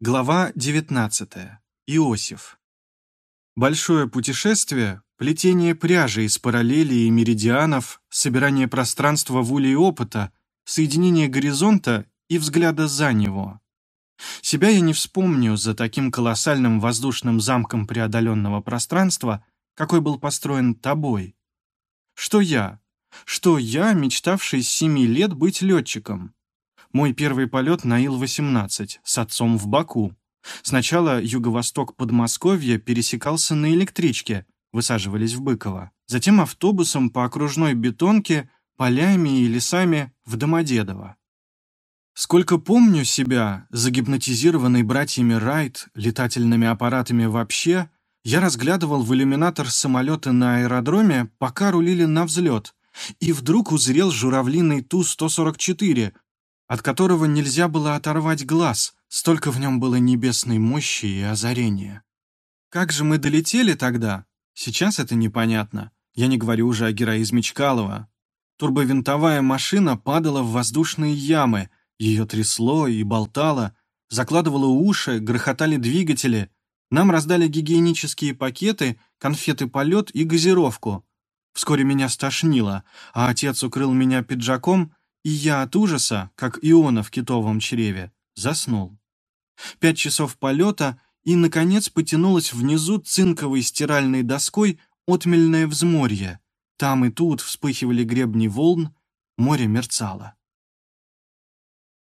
Глава 19. Иосиф. Большое путешествие, плетение пряжи из параллелей и меридианов, собирание пространства воли и опыта, соединение горизонта и взгляда за него. Себя я не вспомню за таким колоссальным воздушным замком преодоленного пространства, какой был построен тобой. Что я? Что я, мечтавший с семи лет быть летчиком? Мой первый полет на Ил-18 с отцом в Баку. Сначала юго-восток Подмосковья пересекался на электричке, высаживались в Быково. Затем автобусом по окружной бетонке, полями и лесами в Домодедово. Сколько помню себя, загипнотизированный братьями Райт, летательными аппаратами вообще, я разглядывал в иллюминатор самолеты на аэродроме, пока рулили на взлет, и вдруг узрел журавлиный Ту-144, от которого нельзя было оторвать глаз, столько в нем было небесной мощи и озарения. Как же мы долетели тогда? Сейчас это непонятно. Я не говорю уже о героизме Чкалова. Турбовинтовая машина падала в воздушные ямы, ее трясло и болтало, закладывало уши, грохотали двигатели. Нам раздали гигиенические пакеты, конфеты-полет и газировку. Вскоре меня стошнило, а отец укрыл меня пиджаком и я от ужаса, как Иона в китовом чреве, заснул. Пять часов полета, и, наконец, потянулось внизу цинковой стиральной доской отмельное взморье. Там и тут вспыхивали гребни волн, море мерцало.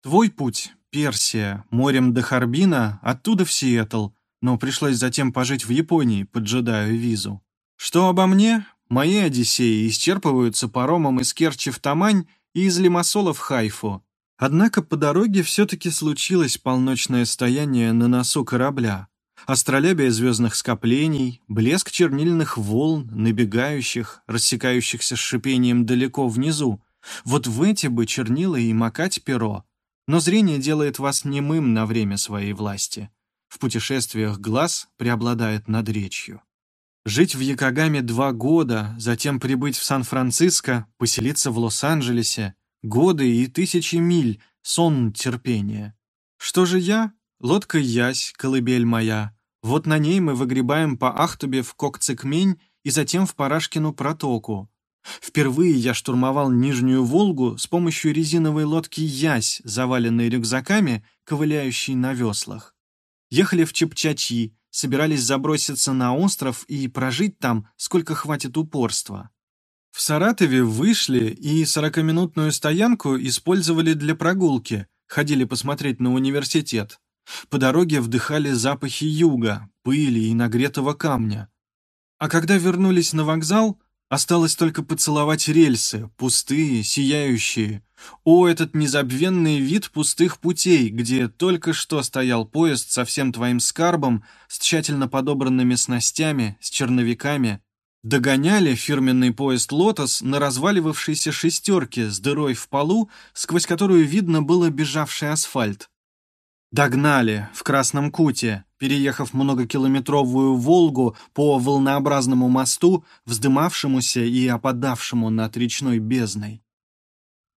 Твой путь, Персия, морем до Харбина, оттуда в Сиэтл, но пришлось затем пожить в Японии, поджидая визу. Что обо мне? Мои Одиссеи исчерпываются паромом из Керчи в Тамань и из Лимассола в Хайфу. Однако по дороге все-таки случилось полночное стояние на носу корабля. Астролябия звездных скоплений, блеск чернильных волн, набегающих, рассекающихся с шипением далеко внизу. Вот в эти бы чернила и макать перо. Но зрение делает вас немым на время своей власти. В путешествиях глаз преобладает над речью. Жить в Якогаме два года, затем прибыть в Сан-Франциско, поселиться в Лос-Анджелесе, годы и тысячи миль, сон терпения. Что же я? Лодка Ясь, колыбель моя. Вот на ней мы выгребаем по Ахтубе в Кокцикмень и затем в Парашкину протоку. Впервые я штурмовал Нижнюю Волгу с помощью резиновой лодки Ясь, заваленной рюкзаками, ковыляющей на веслах. Ехали в Чепчачи, собирались заброситься на остров и прожить там, сколько хватит упорства. В Саратове вышли и сорокаминутную стоянку использовали для прогулки, ходили посмотреть на университет. По дороге вдыхали запахи юга, пыли и нагретого камня. А когда вернулись на вокзал, Осталось только поцеловать рельсы, пустые, сияющие. О, этот незабвенный вид пустых путей, где только что стоял поезд со всем твоим скарбом, с тщательно подобранными снастями, с черновиками. Догоняли фирменный поезд «Лотос» на разваливавшейся шестерке с дырой в полу, сквозь которую видно было бежавший асфальт. Догнали в Красном Куте, переехав многокилометровую Волгу по волнообразному мосту, вздымавшемуся и опадавшему над речной бездной.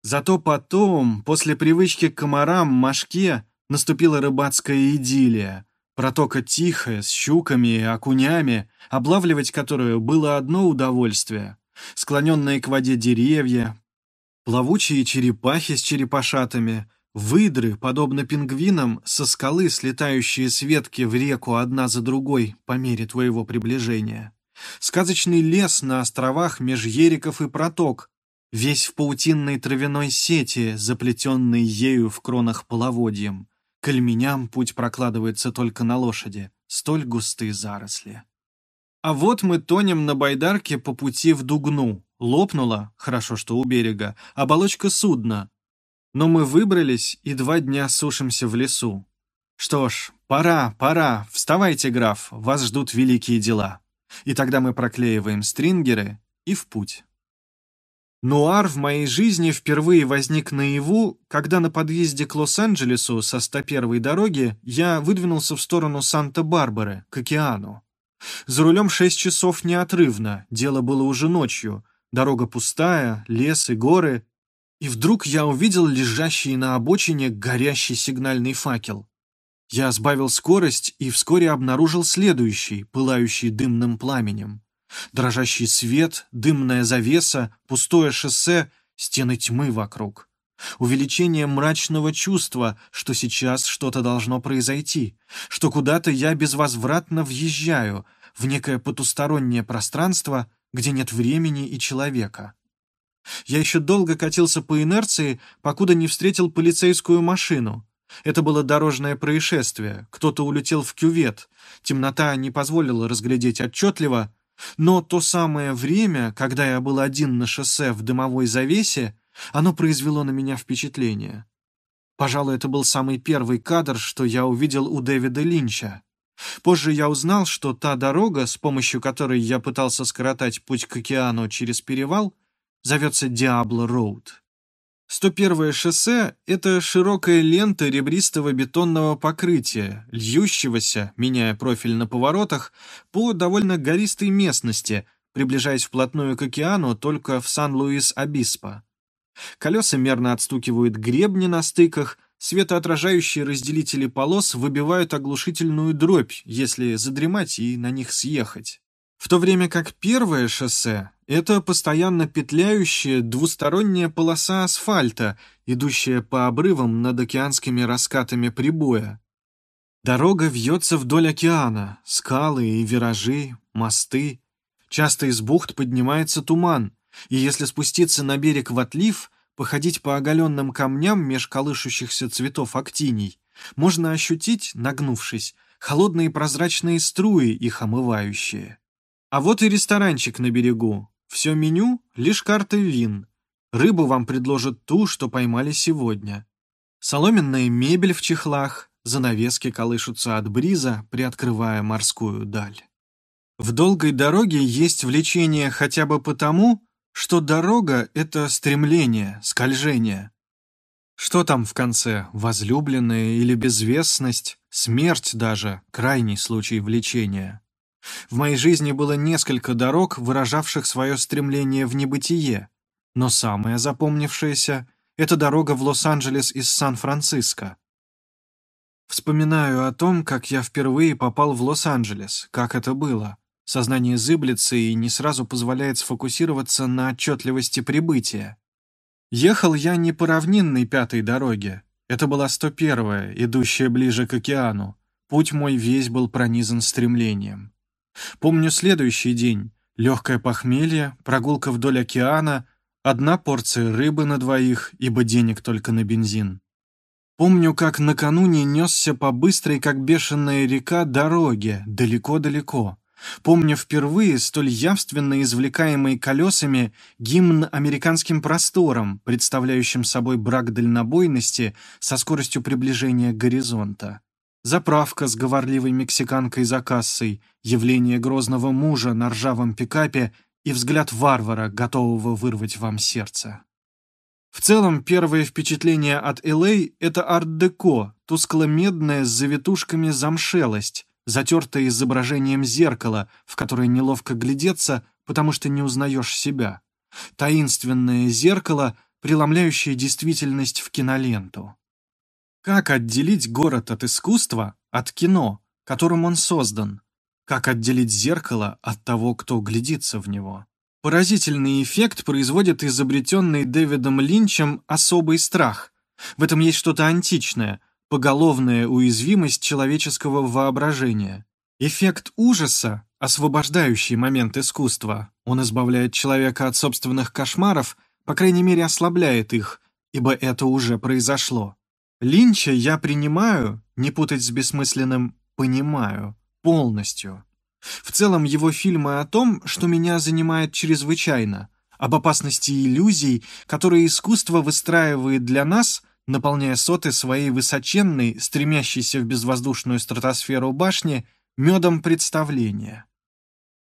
Зато потом, после привычки к комарам, мошке, наступила рыбацкая идиллия. Протока тихая, с щуками и окунями, облавливать которую было одно удовольствие. Склоненные к воде деревья, плавучие черепахи с черепашатами — Выдры, подобно пингвинам, со скалы, слетающие с ветки в реку одна за другой по мере твоего приближения. Сказочный лес на островах меж ериков и проток, весь в паутинной травяной сети, заплетенной ею в кронах половодьем. К Альменям путь прокладывается только на лошади, столь густые заросли. А вот мы тонем на байдарке по пути в Дугну. Лопнула, хорошо, что у берега, оболочка судна, но мы выбрались и два дня сушимся в лесу. Что ж, пора, пора, вставайте, граф, вас ждут великие дела. И тогда мы проклеиваем стрингеры и в путь. Нуар в моей жизни впервые возник наяву, когда на подъезде к Лос-Анджелесу со 101-й дороги я выдвинулся в сторону Санта-Барбары, к океану. За рулем шесть часов неотрывно, дело было уже ночью, дорога пустая, лес и горы, и вдруг я увидел лежащий на обочине горящий сигнальный факел. Я сбавил скорость и вскоре обнаружил следующий, пылающий дымным пламенем. Дрожащий свет, дымная завеса, пустое шоссе, стены тьмы вокруг. Увеличение мрачного чувства, что сейчас что-то должно произойти, что куда-то я безвозвратно въезжаю в некое потустороннее пространство, где нет времени и человека. Я еще долго катился по инерции, покуда не встретил полицейскую машину. Это было дорожное происшествие, кто-то улетел в кювет, темнота не позволила разглядеть отчетливо, но то самое время, когда я был один на шоссе в дымовой завесе, оно произвело на меня впечатление. Пожалуй, это был самый первый кадр, что я увидел у Дэвида Линча. Позже я узнал, что та дорога, с помощью которой я пытался скоротать путь к океану через перевал, зовется Диабло Роуд. 101-е шоссе — это широкая лента ребристого бетонного покрытия, льющегося, меняя профиль на поворотах, по довольно гористой местности, приближаясь вплотную к океану только в Сан-Луис-Обиспо. Колеса мерно отстукивают гребни на стыках, светоотражающие разделители полос выбивают оглушительную дробь, если задремать и на них съехать. В то время как первое шоссе — это постоянно петляющая двусторонняя полоса асфальта, идущая по обрывам над океанскими раскатами прибоя. Дорога вьется вдоль океана, скалы и виражи, мосты. Часто из бухт поднимается туман, и если спуститься на берег в отлив, походить по оголенным камням меж колышущихся цветов актиний, можно ощутить, нагнувшись, холодные прозрачные струи, их омывающие. А вот и ресторанчик на берегу. Все меню — лишь карты вин. Рыбу вам предложат ту, что поймали сегодня. Соломенная мебель в чехлах, занавески колышутся от бриза, приоткрывая морскую даль. В долгой дороге есть влечение хотя бы потому, что дорога — это стремление, скольжение. Что там в конце, возлюбленная или безвестность, смерть даже, крайний случай влечения. В моей жизни было несколько дорог, выражавших свое стремление в небытие, но самая запомнившаяся — это дорога в Лос-Анджелес из Сан-Франциско. Вспоминаю о том, как я впервые попал в Лос-Анджелес, как это было. Сознание зыблется и не сразу позволяет сфокусироваться на отчетливости прибытия. Ехал я не по равнинной пятой дороге. Это была 101-я, идущая ближе к океану. Путь мой весь был пронизан стремлением. Помню следующий день. Легкое похмелье, прогулка вдоль океана, одна порция рыбы на двоих, ибо денег только на бензин. Помню, как накануне несся по быстрой, как бешеная река, дороге, далеко-далеко. Помню впервые столь явственно извлекаемый колесами гимн американским просторам, представляющим собой брак дальнобойности со скоростью приближения горизонта. Заправка с говорливой мексиканкой за кассой, явление грозного мужа на ржавом пикапе и взгляд варвара, готового вырвать вам сердце. В целом, первое впечатление от Л.А. — это арт-деко, тускло-медная с завитушками замшелость, затертое изображением зеркала, в которое неловко глядеться, потому что не узнаешь себя. Таинственное зеркало, преломляющее действительность в киноленту. Как отделить город от искусства, от кино, которым он создан? Как отделить зеркало от того, кто глядится в него? Поразительный эффект производит изобретенный Дэвидом Линчем особый страх. В этом есть что-то античное, поголовная уязвимость человеческого воображения. Эффект ужаса, освобождающий момент искусства, он избавляет человека от собственных кошмаров, по крайней мере ослабляет их, ибо это уже произошло. Линча я принимаю, не путать с бессмысленным «понимаю», полностью. В целом его фильмы о том, что меня занимает чрезвычайно, об опасности иллюзий, которые искусство выстраивает для нас – наполняя соты своей высоченной, стремящейся в безвоздушную стратосферу башни, медом представления.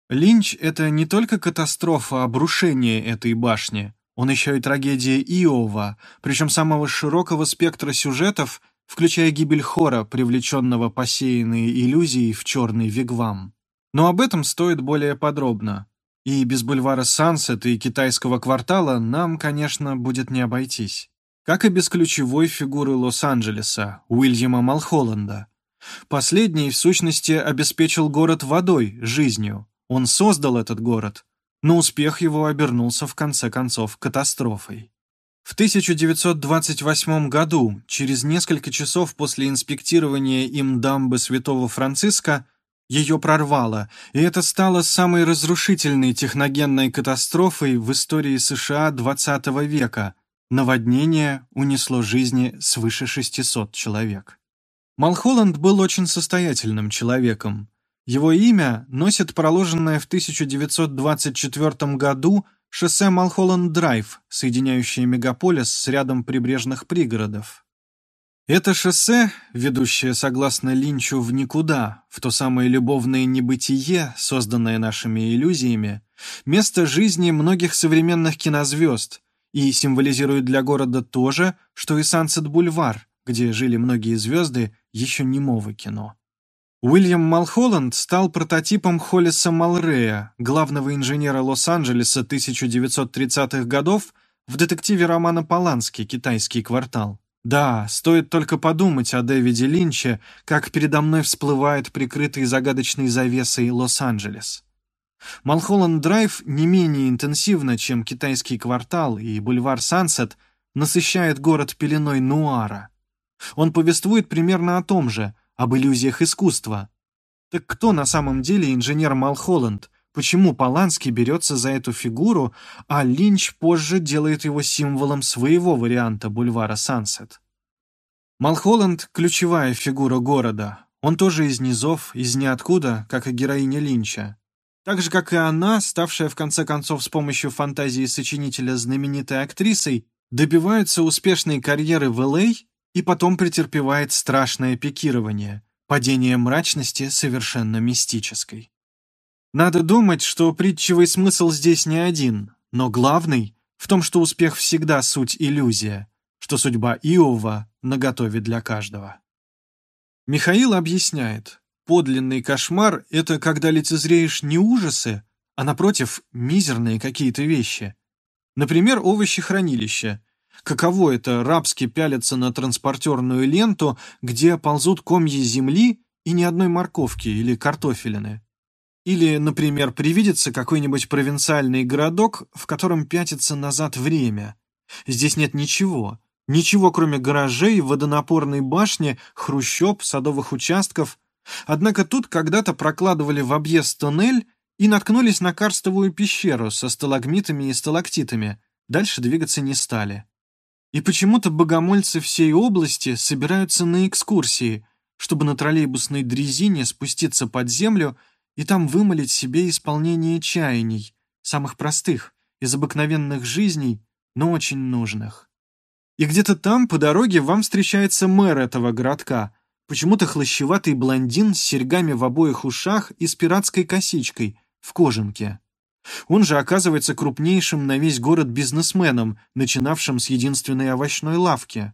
Линч — это не только катастрофа обрушения этой башни, он еще и трагедия Иова, причем самого широкого спектра сюжетов, включая гибель хора, привлеченного посеянной иллюзией в черный вигвам. Но об этом стоит более подробно. И без бульвара Сансет и китайского квартала нам, конечно, будет не обойтись как и без ключевой фигуры Лос-Анджелеса, Уильяма Малхолланда. Последний, в сущности, обеспечил город водой, жизнью. Он создал этот город, но успех его обернулся в конце концов катастрофой. В 1928 году, через несколько часов после инспектирования им дамбы Святого Франциска, ее прорвало, и это стало самой разрушительной техногенной катастрофой в истории США XX века. Наводнение унесло жизни свыше 600 человек. Малхолланд был очень состоятельным человеком. Его имя носит проложенное в 1924 году шоссе Малхолланд-Драйв, соединяющее мегаполис с рядом прибрежных пригородов. Это шоссе, ведущее, согласно Линчу, в никуда, в то самое любовное небытие, созданное нашими иллюзиями, место жизни многих современных кинозвезд и символизирует для города то же, что и Сансет-Бульвар, где жили многие звезды еще немого кино. Уильям Малхолланд стал прототипом Холлиса Малрея, главного инженера Лос-Анджелеса 1930-х годов в детективе романа Полански «Китайский квартал». Да, стоит только подумать о Дэвиде Линче, как передо мной всплывает прикрытый загадочной завесой Лос-Анджелес. Малхолланд-Драйв не менее интенсивно, чем китайский квартал и бульвар Сансет, насыщает город пеленой нуара. Он повествует примерно о том же, об иллюзиях искусства. Так кто на самом деле инженер Малхолланд? Почему Поланский берется за эту фигуру, а Линч позже делает его символом своего варианта бульвара Сансет? Малхолланд – ключевая фигура города. Он тоже из низов, из ниоткуда, как и героиня Линча. Так же, как и она, ставшая в конце концов с помощью фантазии сочинителя знаменитой актрисой, добивается успешной карьеры в Л.А. и потом претерпевает страшное пикирование, падение мрачности совершенно мистической. Надо думать, что притчевый смысл здесь не один, но главный в том, что успех всегда суть иллюзия, что судьба Иова наготове для каждого. Михаил объясняет, подлинный кошмар — это когда лицезреешь не ужасы, а, напротив, мизерные какие-то вещи. Например, овощехранилище. Каково это рабски пялиться на транспортерную ленту, где ползут комья земли и ни одной морковки или картофелины? Или, например, привидится какой-нибудь провинциальный городок, в котором пятится назад время. Здесь нет ничего. Ничего, кроме гаражей, водонапорной башни, хрущоб, садовых участков. Однако тут когда-то прокладывали в объезд туннель и наткнулись на карстовую пещеру со сталагмитами и сталактитами. Дальше двигаться не стали. И почему-то богомольцы всей области собираются на экскурсии, чтобы на троллейбусной дрезине спуститься под землю и там вымолить себе исполнение чаяний, самых простых, из обыкновенных жизней, но очень нужных. И где-то там, по дороге, вам встречается мэр этого городка, почему-то хлощеватый блондин с серьгами в обоих ушах и с пиратской косичкой, в кожанке. Он же оказывается крупнейшим на весь город бизнесменом, начинавшим с единственной овощной лавки.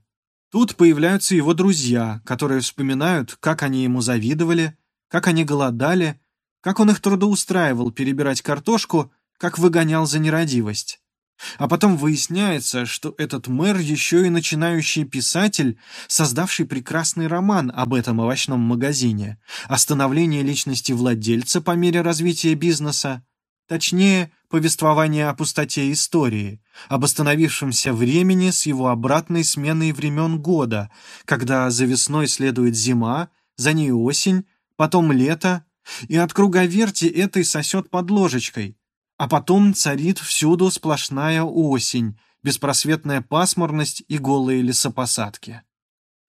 Тут появляются его друзья, которые вспоминают, как они ему завидовали, как они голодали, как он их трудоустраивал перебирать картошку, как выгонял за нерадивость. А потом выясняется, что этот мэр еще и начинающий писатель, создавший прекрасный роман об этом овощном магазине, о становлении личности владельца по мере развития бизнеса, точнее, повествование о пустоте истории, об остановившемся времени с его обратной сменой времен года, когда за весной следует зима, за ней осень, потом лето, и от круговерти этой сосет под ложечкой. А потом царит всюду сплошная осень, беспросветная пасмурность и голые лесопосадки.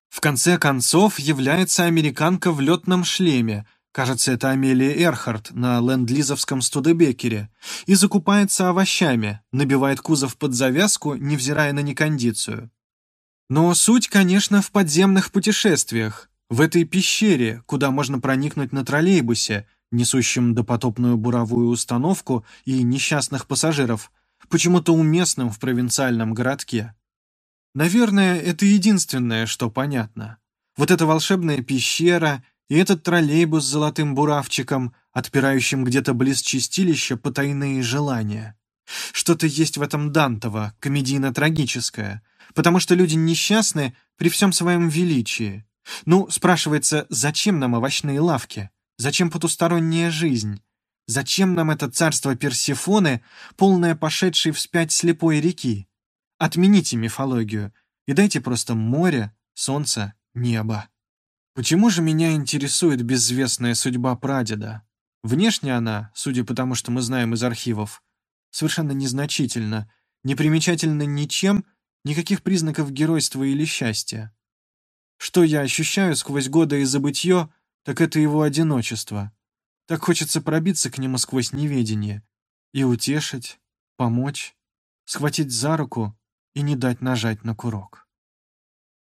В конце концов является американка в летном шлеме, кажется, это Амелия Эрхард на ленд-лизовском Студебекере, и закупается овощами, набивает кузов под завязку, невзирая на некондицию. Но суть, конечно, в подземных путешествиях, в этой пещере, куда можно проникнуть на троллейбусе, несущем допотопную буровую установку и несчастных пассажиров, почему-то уместным в провинциальном городке. Наверное, это единственное, что понятно. Вот эта волшебная пещера и этот троллейбус с золотым буравчиком, отпирающим где-то близ чистилища потайные желания. Что-то есть в этом Дантово, комедийно-трагическое, потому что люди несчастны при всем своем величии, Ну, спрашивается, зачем нам овощные лавки? Зачем потусторонняя жизнь? Зачем нам это царство Персифоны, полное пошедшей вспять слепой реки? Отмените мифологию и дайте просто море, солнце, небо. Почему же меня интересует безвестная судьба прадеда? Внешне она, судя по тому, что мы знаем из архивов, совершенно незначительна, не примечательна ничем, никаких признаков геройства или счастья. Что я ощущаю сквозь годы и забытье, так это его одиночество. Так хочется пробиться к нему сквозь неведение и утешить, помочь, схватить за руку и не дать нажать на курок.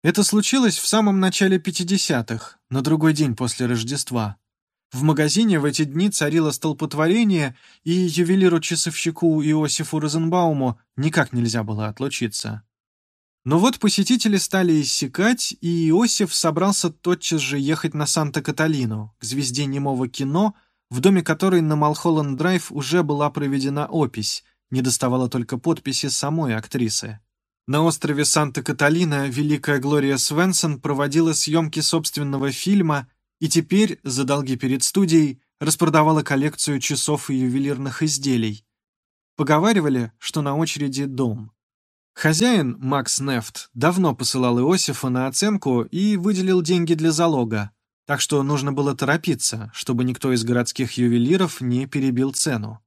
Это случилось в самом начале 50-х, на другой день после Рождества. В магазине в эти дни царило столпотворение, и ювелиру-часовщику Иосифу Розенбауму никак нельзя было отлучиться. Но вот посетители стали иссякать, и Иосиф собрался тотчас же ехать на Санта-Каталину, к звезде немого кино, в доме которой на Малхолланд-Драйв уже была проведена опись, не доставало только подписи самой актрисы. На острове Санта-Каталина великая Глория Свенсон проводила съемки собственного фильма и теперь, за долги перед студией, распродавала коллекцию часов и ювелирных изделий. Поговаривали, что на очереди дом. Хозяин, Макс Нефт, давно посылал Иосифа на оценку и выделил деньги для залога, так что нужно было торопиться, чтобы никто из городских ювелиров не перебил цену.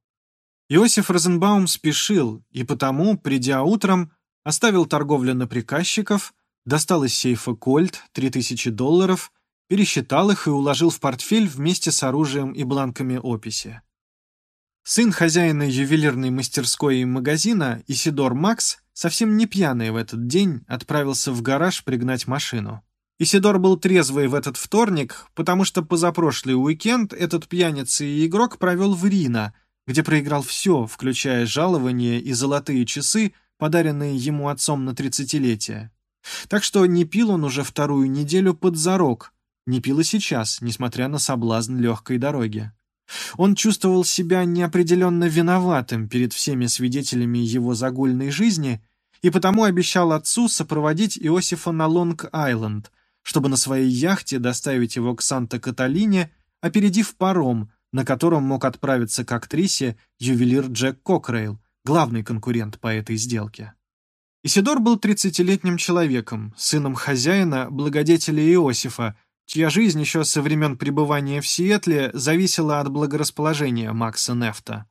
Иосиф Розенбаум спешил, и потому, придя утром, оставил торговлю на приказчиков, достал из сейфа кольт 3000 долларов, пересчитал их и уложил в портфель вместе с оружием и бланками описи. Сын хозяина ювелирной мастерской и магазина, Исидор Макс, совсем не пьяный в этот день, отправился в гараж пригнать машину. Исидор был трезвый в этот вторник, потому что позапрошлый уикенд этот пьяница и игрок провел в Рино, где проиграл все, включая жалование и золотые часы, подаренные ему отцом на тридцатилетие. Так что не пил он уже вторую неделю под зарок, не пил и сейчас, несмотря на соблазн легкой дороги. Он чувствовал себя неопределенно виноватым перед всеми свидетелями его загульной жизни и потому обещал отцу сопроводить Иосифа на Лонг-Айленд, чтобы на своей яхте доставить его к Санта-Каталине, опередив паром, на котором мог отправиться к актрисе ювелир Джек Кокрейл, главный конкурент по этой сделке. Исидор был 30-летним человеком, сыном хозяина, благодетеля Иосифа, чья жизнь еще со времен пребывания в Сиэтле зависела от благорасположения Макса Нефта.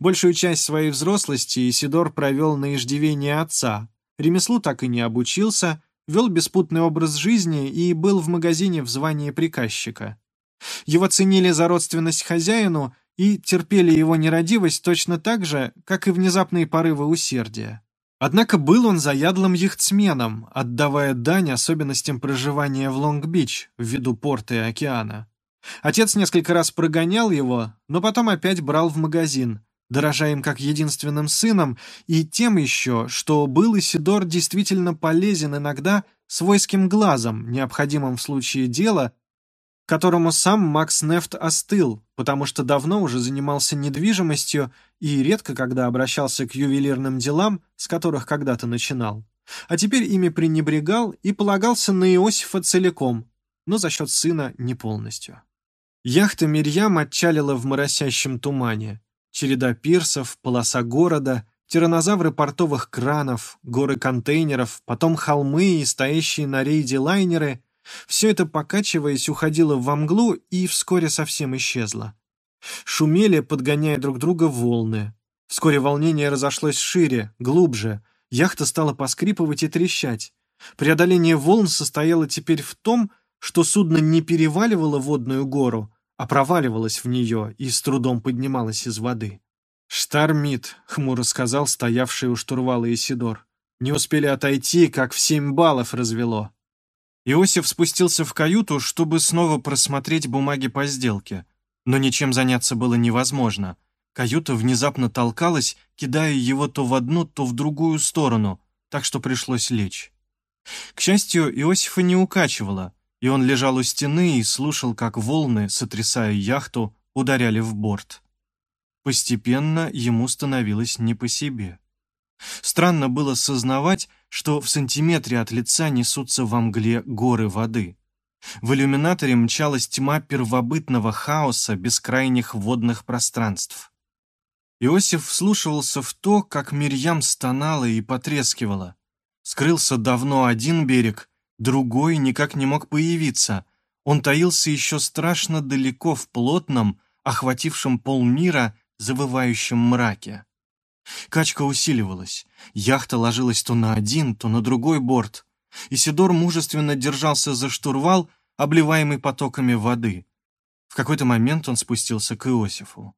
Большую часть своей взрослости Исидор провел на иждивении отца, ремеслу так и не обучился, вел беспутный образ жизни и был в магазине в звании приказчика. Его ценили за родственность хозяину и терпели его нерадивость точно так же, как и внезапные порывы усердия. Однако был он заядлым яхтсменом, отдавая дань особенностям проживания в Лонг-Бич ввиду порта и океана. Отец несколько раз прогонял его, но потом опять брал в магазин, дорожа им как единственным сыном, и тем еще, что был Исидор действительно полезен иногда свойским глазом, необходимым в случае дела, которому сам Макс Нефт остыл, потому что давно уже занимался недвижимостью и редко когда обращался к ювелирным делам, с которых когда-то начинал. А теперь ими пренебрегал и полагался на Иосифа целиком, но за счет сына не полностью. Яхта Мирьям отчалила в моросящем тумане. Череда пирсов, полоса города, тиранозавры портовых кранов, горы контейнеров, потом холмы и стоящие на рейде лайнеры — все это, покачиваясь, уходило во мглу и вскоре совсем исчезло. Шумели, подгоняя друг друга волны. Вскоре волнение разошлось шире, глубже. Яхта стала поскрипывать и трещать. Преодоление волн состояло теперь в том, что судно не переваливало водную гору, а проваливалось в нее и с трудом поднималось из воды. «Штормит», — хмуро сказал стоявший у штурвала Исидор. «Не успели отойти, как в семь баллов развело». Иосиф спустился в каюту, чтобы снова просмотреть бумаги по сделке. Но ничем заняться было невозможно. Каюта внезапно толкалась, кидая его то в одну, то в другую сторону, так что пришлось лечь. К счастью, Иосифа не укачивало, и он лежал у стены и слушал, как волны, сотрясая яхту, ударяли в борт. Постепенно ему становилось не по себе. Странно было сознавать, что в сантиметре от лица несутся во мгле горы воды. В иллюминаторе мчалась тьма первобытного хаоса бескрайних водных пространств. Иосиф вслушивался в то, как Мирьям стонала и потрескивала. Скрылся давно один берег, другой никак не мог появиться. Он таился еще страшно далеко в плотном, охватившем полмира, завывающем мраке. Качка усиливалась. Яхта ложилась то на один, то на другой борт. Исидор мужественно держался за штурвал, обливаемый потоками воды. В какой-то момент он спустился к Иосифу.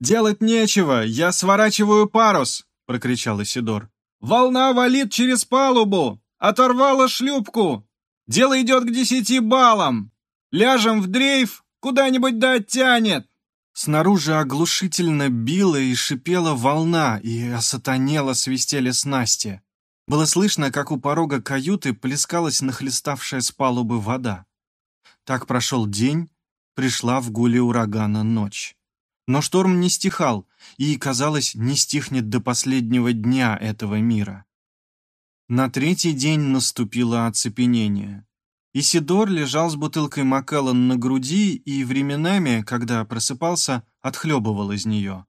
«Делать нечего, я сворачиваю парус!» — прокричал Исидор. «Волна валит через палубу! Оторвала шлюпку! Дело идет к десяти баллам! Ляжем в дрейф, куда-нибудь да оттянет!» Снаружи оглушительно била и шипела волна, и осатанело свистели снасти. Было слышно, как у порога каюты плескалась нахлеставшая с палубы вода. Так прошел день, пришла в гуле урагана ночь. Но шторм не стихал и, казалось, не стихнет до последнего дня этого мира. На третий день наступило оцепенение. Исидор лежал с бутылкой Маккеллан на груди и временами, когда просыпался, отхлебывал из нее.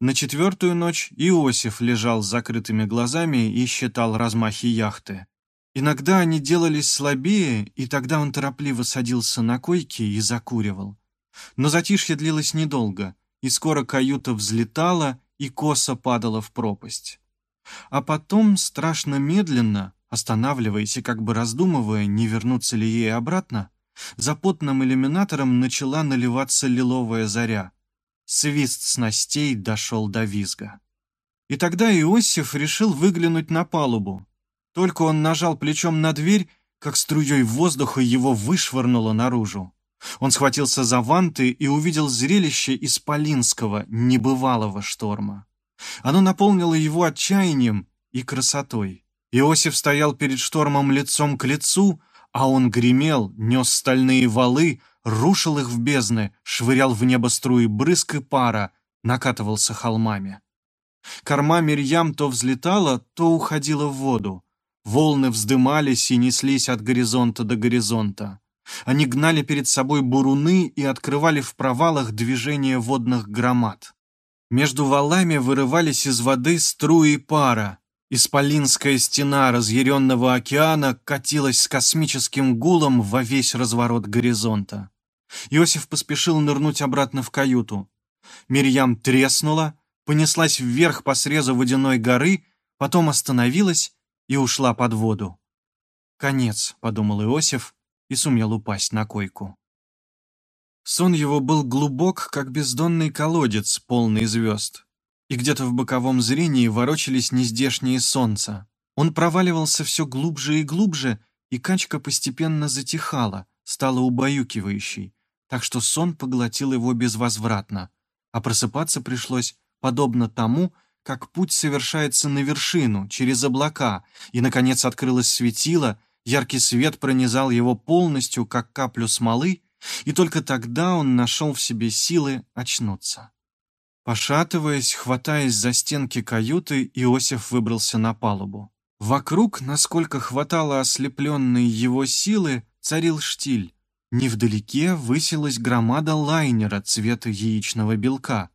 На четвертую ночь Иосиф лежал с закрытыми глазами и считал размахи яхты. Иногда они делались слабее, и тогда он торопливо садился на койке и закуривал. Но затишье длилось недолго и скоро каюта взлетала и косо падала в пропасть. А потом, страшно медленно, останавливаясь и как бы раздумывая, не вернуться ли ей обратно, за потным иллюминатором начала наливаться лиловая заря. Свист снастей дошел до визга. И тогда Иосиф решил выглянуть на палубу. Только он нажал плечом на дверь, как струей воздуха его вышвырнуло наружу. Он схватился за ванты и увидел зрелище исполинского, небывалого шторма. Оно наполнило его отчаянием и красотой. Иосиф стоял перед штормом лицом к лицу, а он гремел, нес стальные валы, рушил их в бездны, швырял в небо струи брызг и пара, накатывался холмами. Корма Мирьям то взлетала, то уходила в воду. Волны вздымались и неслись от горизонта до горизонта. Они гнали перед собой буруны и открывали в провалах движение водных громад. Между валами вырывались из воды струи пара. Исполинская стена разъяренного океана катилась с космическим гулом во весь разворот горизонта. Иосиф поспешил нырнуть обратно в каюту. Мирьям треснула, понеслась вверх по срезу водяной горы, потом остановилась и ушла под воду. «Конец», — подумал Иосиф, и сумел упасть на койку. Сон его был глубок, как бездонный колодец, полный звезд. И где-то в боковом зрении ворочались нездешние солнца. Он проваливался все глубже и глубже, и качка постепенно затихала, стала убаюкивающей, так что сон поглотил его безвозвратно, а просыпаться пришлось, подобно тому, как путь совершается на вершину, через облака, и, наконец, открылось светило — Яркий свет пронизал его полностью, как каплю смолы, и только тогда он нашел в себе силы очнуться. Пошатываясь, хватаясь за стенки каюты, Иосиф выбрался на палубу. Вокруг, насколько хватало ослепленной его силы, царил штиль. Невдалеке высилась громада лайнера цвета яичного белка.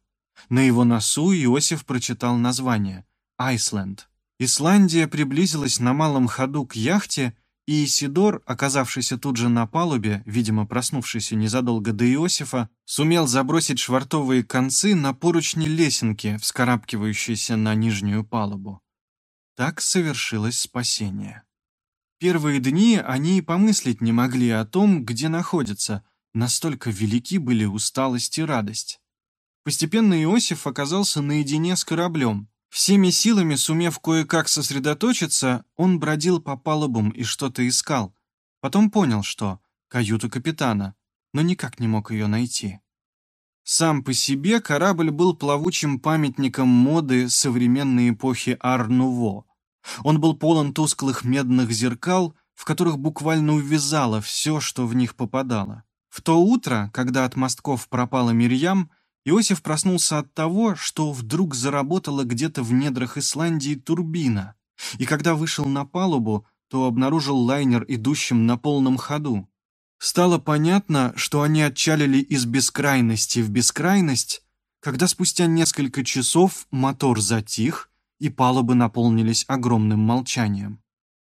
На его носу Иосиф прочитал название — «Айсленд». Исландия приблизилась на малом ходу к яхте и Исидор, оказавшийся тут же на палубе, видимо, проснувшийся незадолго до Иосифа, сумел забросить швартовые концы на поручни лесенки, вскарабкивающиеся на нижнюю палубу. Так совершилось спасение. Первые дни они и помыслить не могли о том, где находятся, настолько велики были усталость и радость. Постепенно Иосиф оказался наедине с кораблем, Всеми силами, сумев кое-как сосредоточиться, он бродил по палубам и что-то искал. Потом понял, что каюта капитана, но никак не мог ее найти. Сам по себе корабль был плавучим памятником моды современной эпохи Ар-Нуво. Он был полон тусклых медных зеркал, в которых буквально увязало все, что в них попадало. В то утро, когда от мостков пропала Мирьям, Иосиф проснулся от того, что вдруг заработала где-то в недрах Исландии турбина, и когда вышел на палубу, то обнаружил лайнер, идущим на полном ходу. Стало понятно, что они отчалили из бескрайности в бескрайность, когда спустя несколько часов мотор затих, и палубы наполнились огромным молчанием.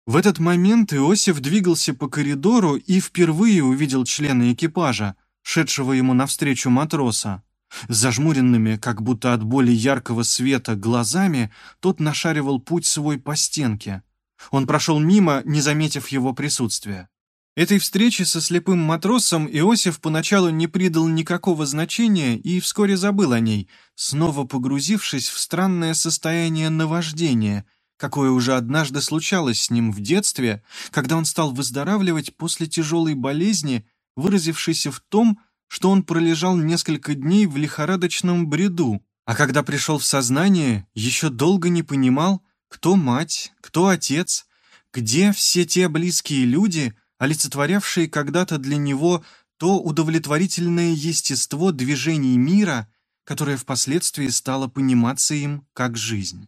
В этот момент Иосиф двигался по коридору и впервые увидел члена экипажа, шедшего ему навстречу матроса. С зажмуренными, как будто от боли яркого света, глазами тот нашаривал путь свой по стенке. Он прошел мимо, не заметив его присутствия. Этой встрече со слепым матросом Иосиф поначалу не придал никакого значения и вскоре забыл о ней, снова погрузившись в странное состояние наваждения, какое уже однажды случалось с ним в детстве, когда он стал выздоравливать после тяжелой болезни, выразившейся в том, что он пролежал несколько дней в лихорадочном бреду, а когда пришел в сознание, еще долго не понимал, кто мать, кто отец, где все те близкие люди, олицетворявшие когда-то для него то удовлетворительное естество движений мира, которое впоследствии стало пониматься им как жизнь.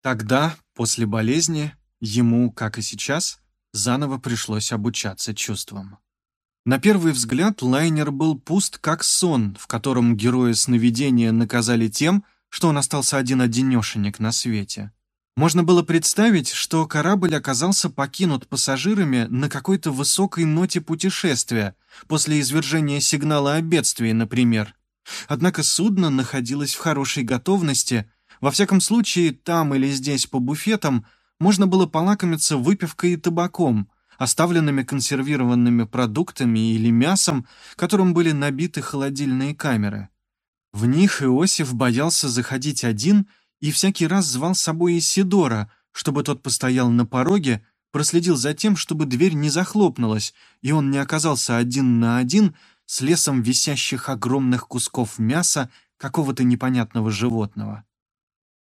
Тогда, после болезни, ему, как и сейчас, заново пришлось обучаться чувствам. На первый взгляд лайнер был пуст, как сон, в котором герои сновидения наказали тем, что он остался один-одинешенек на свете. Можно было представить, что корабль оказался покинут пассажирами на какой-то высокой ноте путешествия, после извержения сигнала о бедствии, например. Однако судно находилось в хорошей готовности, во всяком случае, там или здесь по буфетам можно было полакомиться выпивкой и табаком, оставленными консервированными продуктами или мясом, которым были набиты холодильные камеры. В них Иосиф боялся заходить один и всякий раз звал с собой Исидора, чтобы тот постоял на пороге, проследил за тем, чтобы дверь не захлопнулась, и он не оказался один на один с лесом висящих огромных кусков мяса какого-то непонятного животного.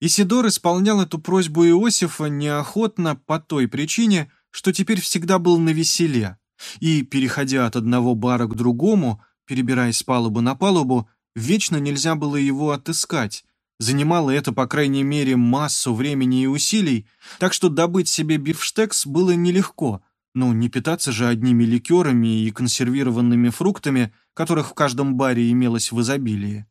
Исидор исполнял эту просьбу Иосифа неохотно по той причине, что теперь всегда был на веселе, и, переходя от одного бара к другому, перебираясь с палубы на палубу, вечно нельзя было его отыскать. Занимало это, по крайней мере, массу времени и усилий, так что добыть себе бифштекс было нелегко, но не питаться же одними ликерами и консервированными фруктами, которых в каждом баре имелось в изобилии.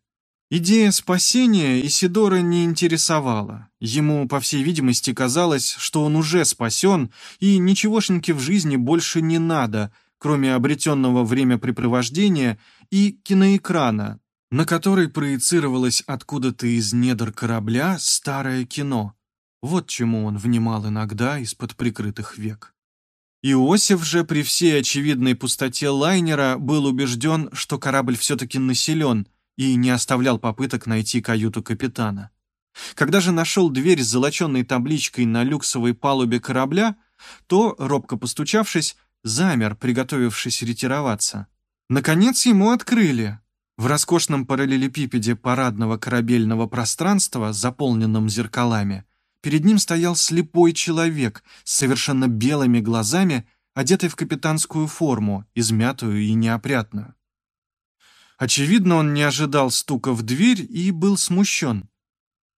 Идея спасения Исидора не интересовала. Ему, по всей видимости, казалось, что он уже спасен, и ничегошеньки в жизни больше не надо, кроме обретенного времяпрепровождения и киноэкрана, на который проецировалось откуда-то из недр корабля старое кино. Вот чему он внимал иногда из-под прикрытых век. Иосиф же при всей очевидной пустоте лайнера был убежден, что корабль все-таки населен – и не оставлял попыток найти каюту капитана. Когда же нашел дверь с золоченной табличкой на люксовой палубе корабля, то, робко постучавшись, замер, приготовившись ретироваться. Наконец ему открыли. В роскошном параллелепипеде парадного корабельного пространства, заполненном зеркалами, перед ним стоял слепой человек с совершенно белыми глазами, одетый в капитанскую форму, измятую и неопрятную. Очевидно, он не ожидал стука в дверь и был смущен.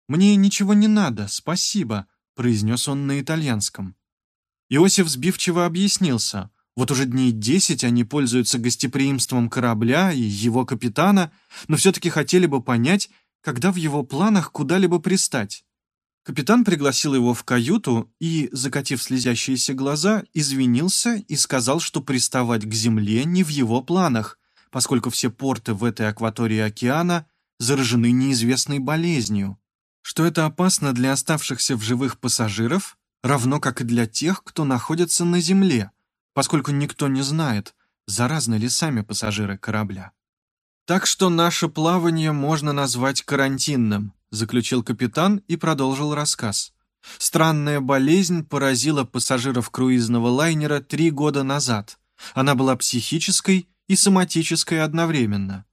«Мне ничего не надо, спасибо», — произнес он на итальянском. Иосиф сбивчиво объяснился. Вот уже дней десять они пользуются гостеприимством корабля и его капитана, но все-таки хотели бы понять, когда в его планах куда-либо пристать. Капитан пригласил его в каюту и, закатив слезящиеся глаза, извинился и сказал, что приставать к земле не в его планах, поскольку все порты в этой акватории океана заражены неизвестной болезнью, что это опасно для оставшихся в живых пассажиров, равно как и для тех, кто находится на земле, поскольку никто не знает, заразны ли сами пассажиры корабля. «Так что наше плавание можно назвать карантинным», заключил капитан и продолжил рассказ. Странная болезнь поразила пассажиров круизного лайнера три года назад. Она была психической и соматическое одновременно.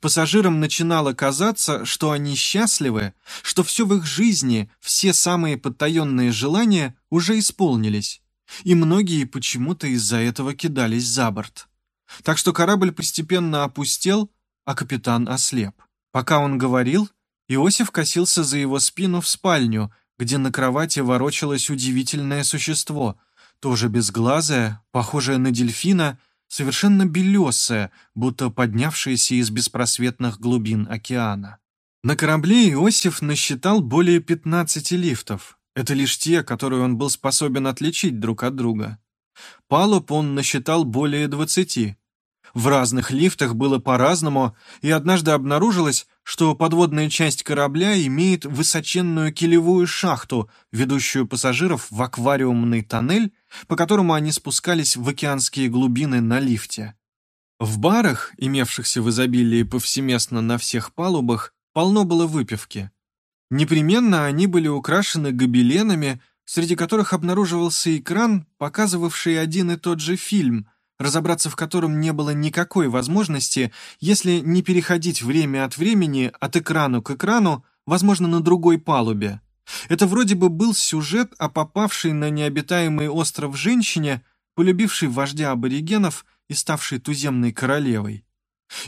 Пассажирам начинало казаться, что они счастливы, что все в их жизни, все самые подтаенные желания уже исполнились, и многие почему-то из-за этого кидались за борт. Так что корабль постепенно опустел, а капитан ослеп. Пока он говорил, Иосиф косился за его спину в спальню, где на кровати ворочалось удивительное существо, тоже безглазое, похожее на дельфина, совершенно белесое, будто поднявшееся из беспросветных глубин океана. На корабле Иосиф насчитал более 15 лифтов. Это лишь те, которые он был способен отличить друг от друга. Палуб он насчитал более 20. В разных лифтах было по-разному, и однажды обнаружилось, что подводная часть корабля имеет высоченную килевую шахту, ведущую пассажиров в аквариумный тоннель, по которому они спускались в океанские глубины на лифте. В барах, имевшихся в изобилии повсеместно на всех палубах, полно было выпивки. Непременно они были украшены гобеленами, среди которых обнаруживался экран, показывавший один и тот же фильм, разобраться в котором не было никакой возможности, если не переходить время от времени от экрану к экрану, возможно, на другой палубе. Это вроде бы был сюжет о попавшей на необитаемый остров женщине, полюбившей вождя аборигенов и ставшей туземной королевой.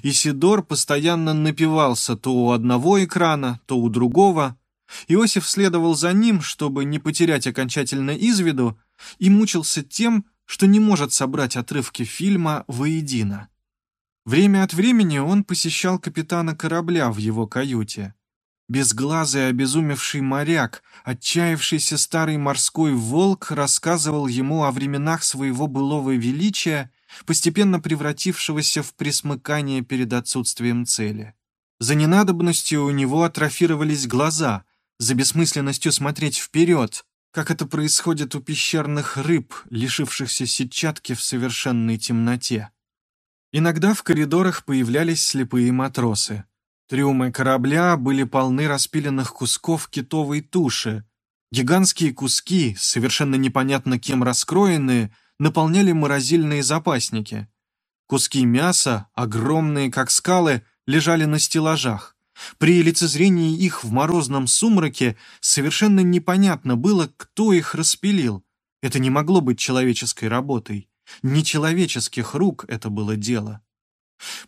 Исидор постоянно напивался то у одного экрана, то у другого. Иосиф следовал за ним, чтобы не потерять окончательно из виду, и мучился тем, что не может собрать отрывки фильма воедино. Время от времени он посещал капитана корабля в его каюте. Безглазый обезумевший моряк, отчаявшийся старый морской волк рассказывал ему о временах своего былого величия постепенно превратившегося в присмыкание перед отсутствием цели. За ненадобностью у него атрофировались глаза, за бессмысленностью смотреть вперед, как это происходит у пещерных рыб, лишившихся сетчатки в совершенной темноте. Иногда в коридорах появлялись слепые матросы. Трюмы корабля были полны распиленных кусков китовой туши. Гигантские куски, совершенно непонятно кем раскроенные, наполняли морозильные запасники. Куски мяса, огромные как скалы, лежали на стеллажах. При лицезрении их в морозном сумраке совершенно непонятно было, кто их распилил. Это не могло быть человеческой работой. Нечеловеческих рук это было дело.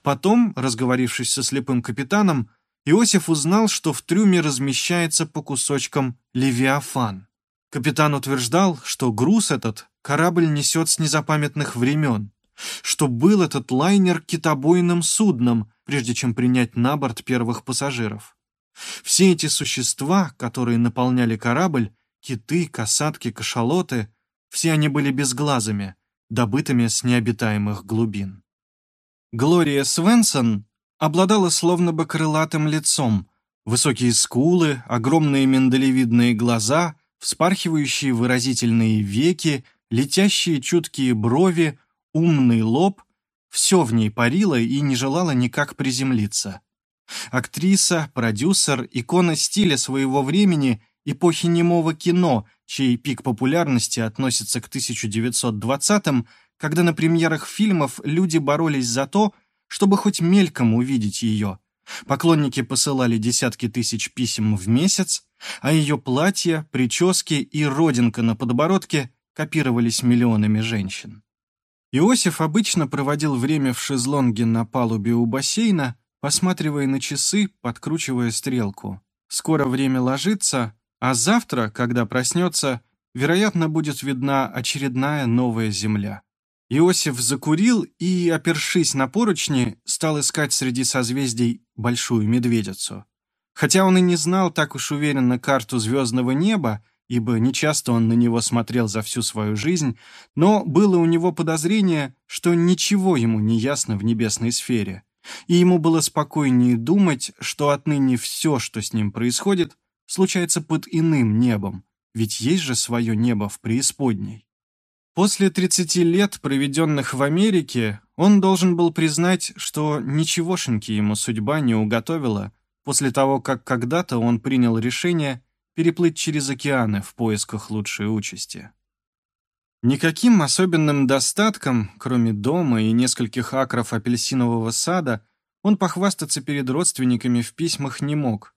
Потом, разговорившись со слепым капитаном, Иосиф узнал, что в трюме размещается по кусочкам Левиафан. Капитан утверждал, что груз этот корабль несет с незапамятных времен, что был этот лайнер китобойным судном, прежде чем принять на борт первых пассажиров. Все эти существа, которые наполняли корабль, киты, касатки, кашалоты, все они были безглазыми, добытыми с необитаемых глубин. Глория Свенсон обладала словно бы крылатым лицом, высокие скулы, огромные миндалевидные глаза, вспархивающие выразительные веки — летящие чуткие брови, умный лоб — все в ней парило и не желало никак приземлиться. Актриса, продюсер, икона стиля своего времени, эпохи немого кино, чей пик популярности относится к 1920-м, когда на премьерах фильмов люди боролись за то, чтобы хоть мельком увидеть ее. Поклонники посылали десятки тысяч писем в месяц, а ее платья, прически и родинка на подбородке копировались миллионами женщин. Иосиф обычно проводил время в шезлонге на палубе у бассейна, посматривая на часы, подкручивая стрелку. Скоро время ложится, а завтра, когда проснется, вероятно, будет видна очередная новая земля. Иосиф закурил и, опершись на поручни, стал искать среди созвездий большую медведицу. Хотя он и не знал так уж уверенно карту звездного неба, ибо нечасто он на него смотрел за всю свою жизнь, но было у него подозрение, что ничего ему не ясно в небесной сфере, и ему было спокойнее думать, что отныне все, что с ним происходит, случается под иным небом, ведь есть же свое небо в преисподней. После 30 лет, проведенных в Америке, он должен был признать, что ничегошеньки ему судьба не уготовила после того, как когда-то он принял решение переплыть через океаны в поисках лучшей участи. Никаким особенным достатком, кроме дома и нескольких акров апельсинового сада, он похвастаться перед родственниками в письмах не мог.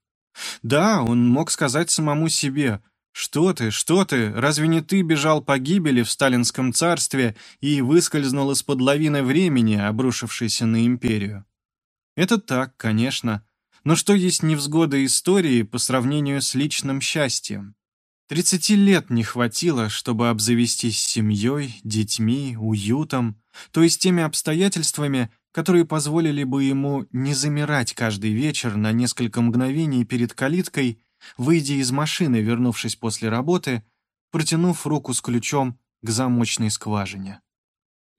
Да, он мог сказать самому себе «Что ты, что ты, разве не ты бежал погибели в сталинском царстве и выскользнул из-под лавины времени, обрушившейся на империю?» Это так, конечно, но что есть невзгода истории по сравнению с личным счастьем? Тридцати лет не хватило, чтобы обзавестись семьей, детьми, уютом, то есть теми обстоятельствами, которые позволили бы ему не замирать каждый вечер на несколько мгновений перед калиткой, выйдя из машины, вернувшись после работы, протянув руку с ключом к замочной скважине.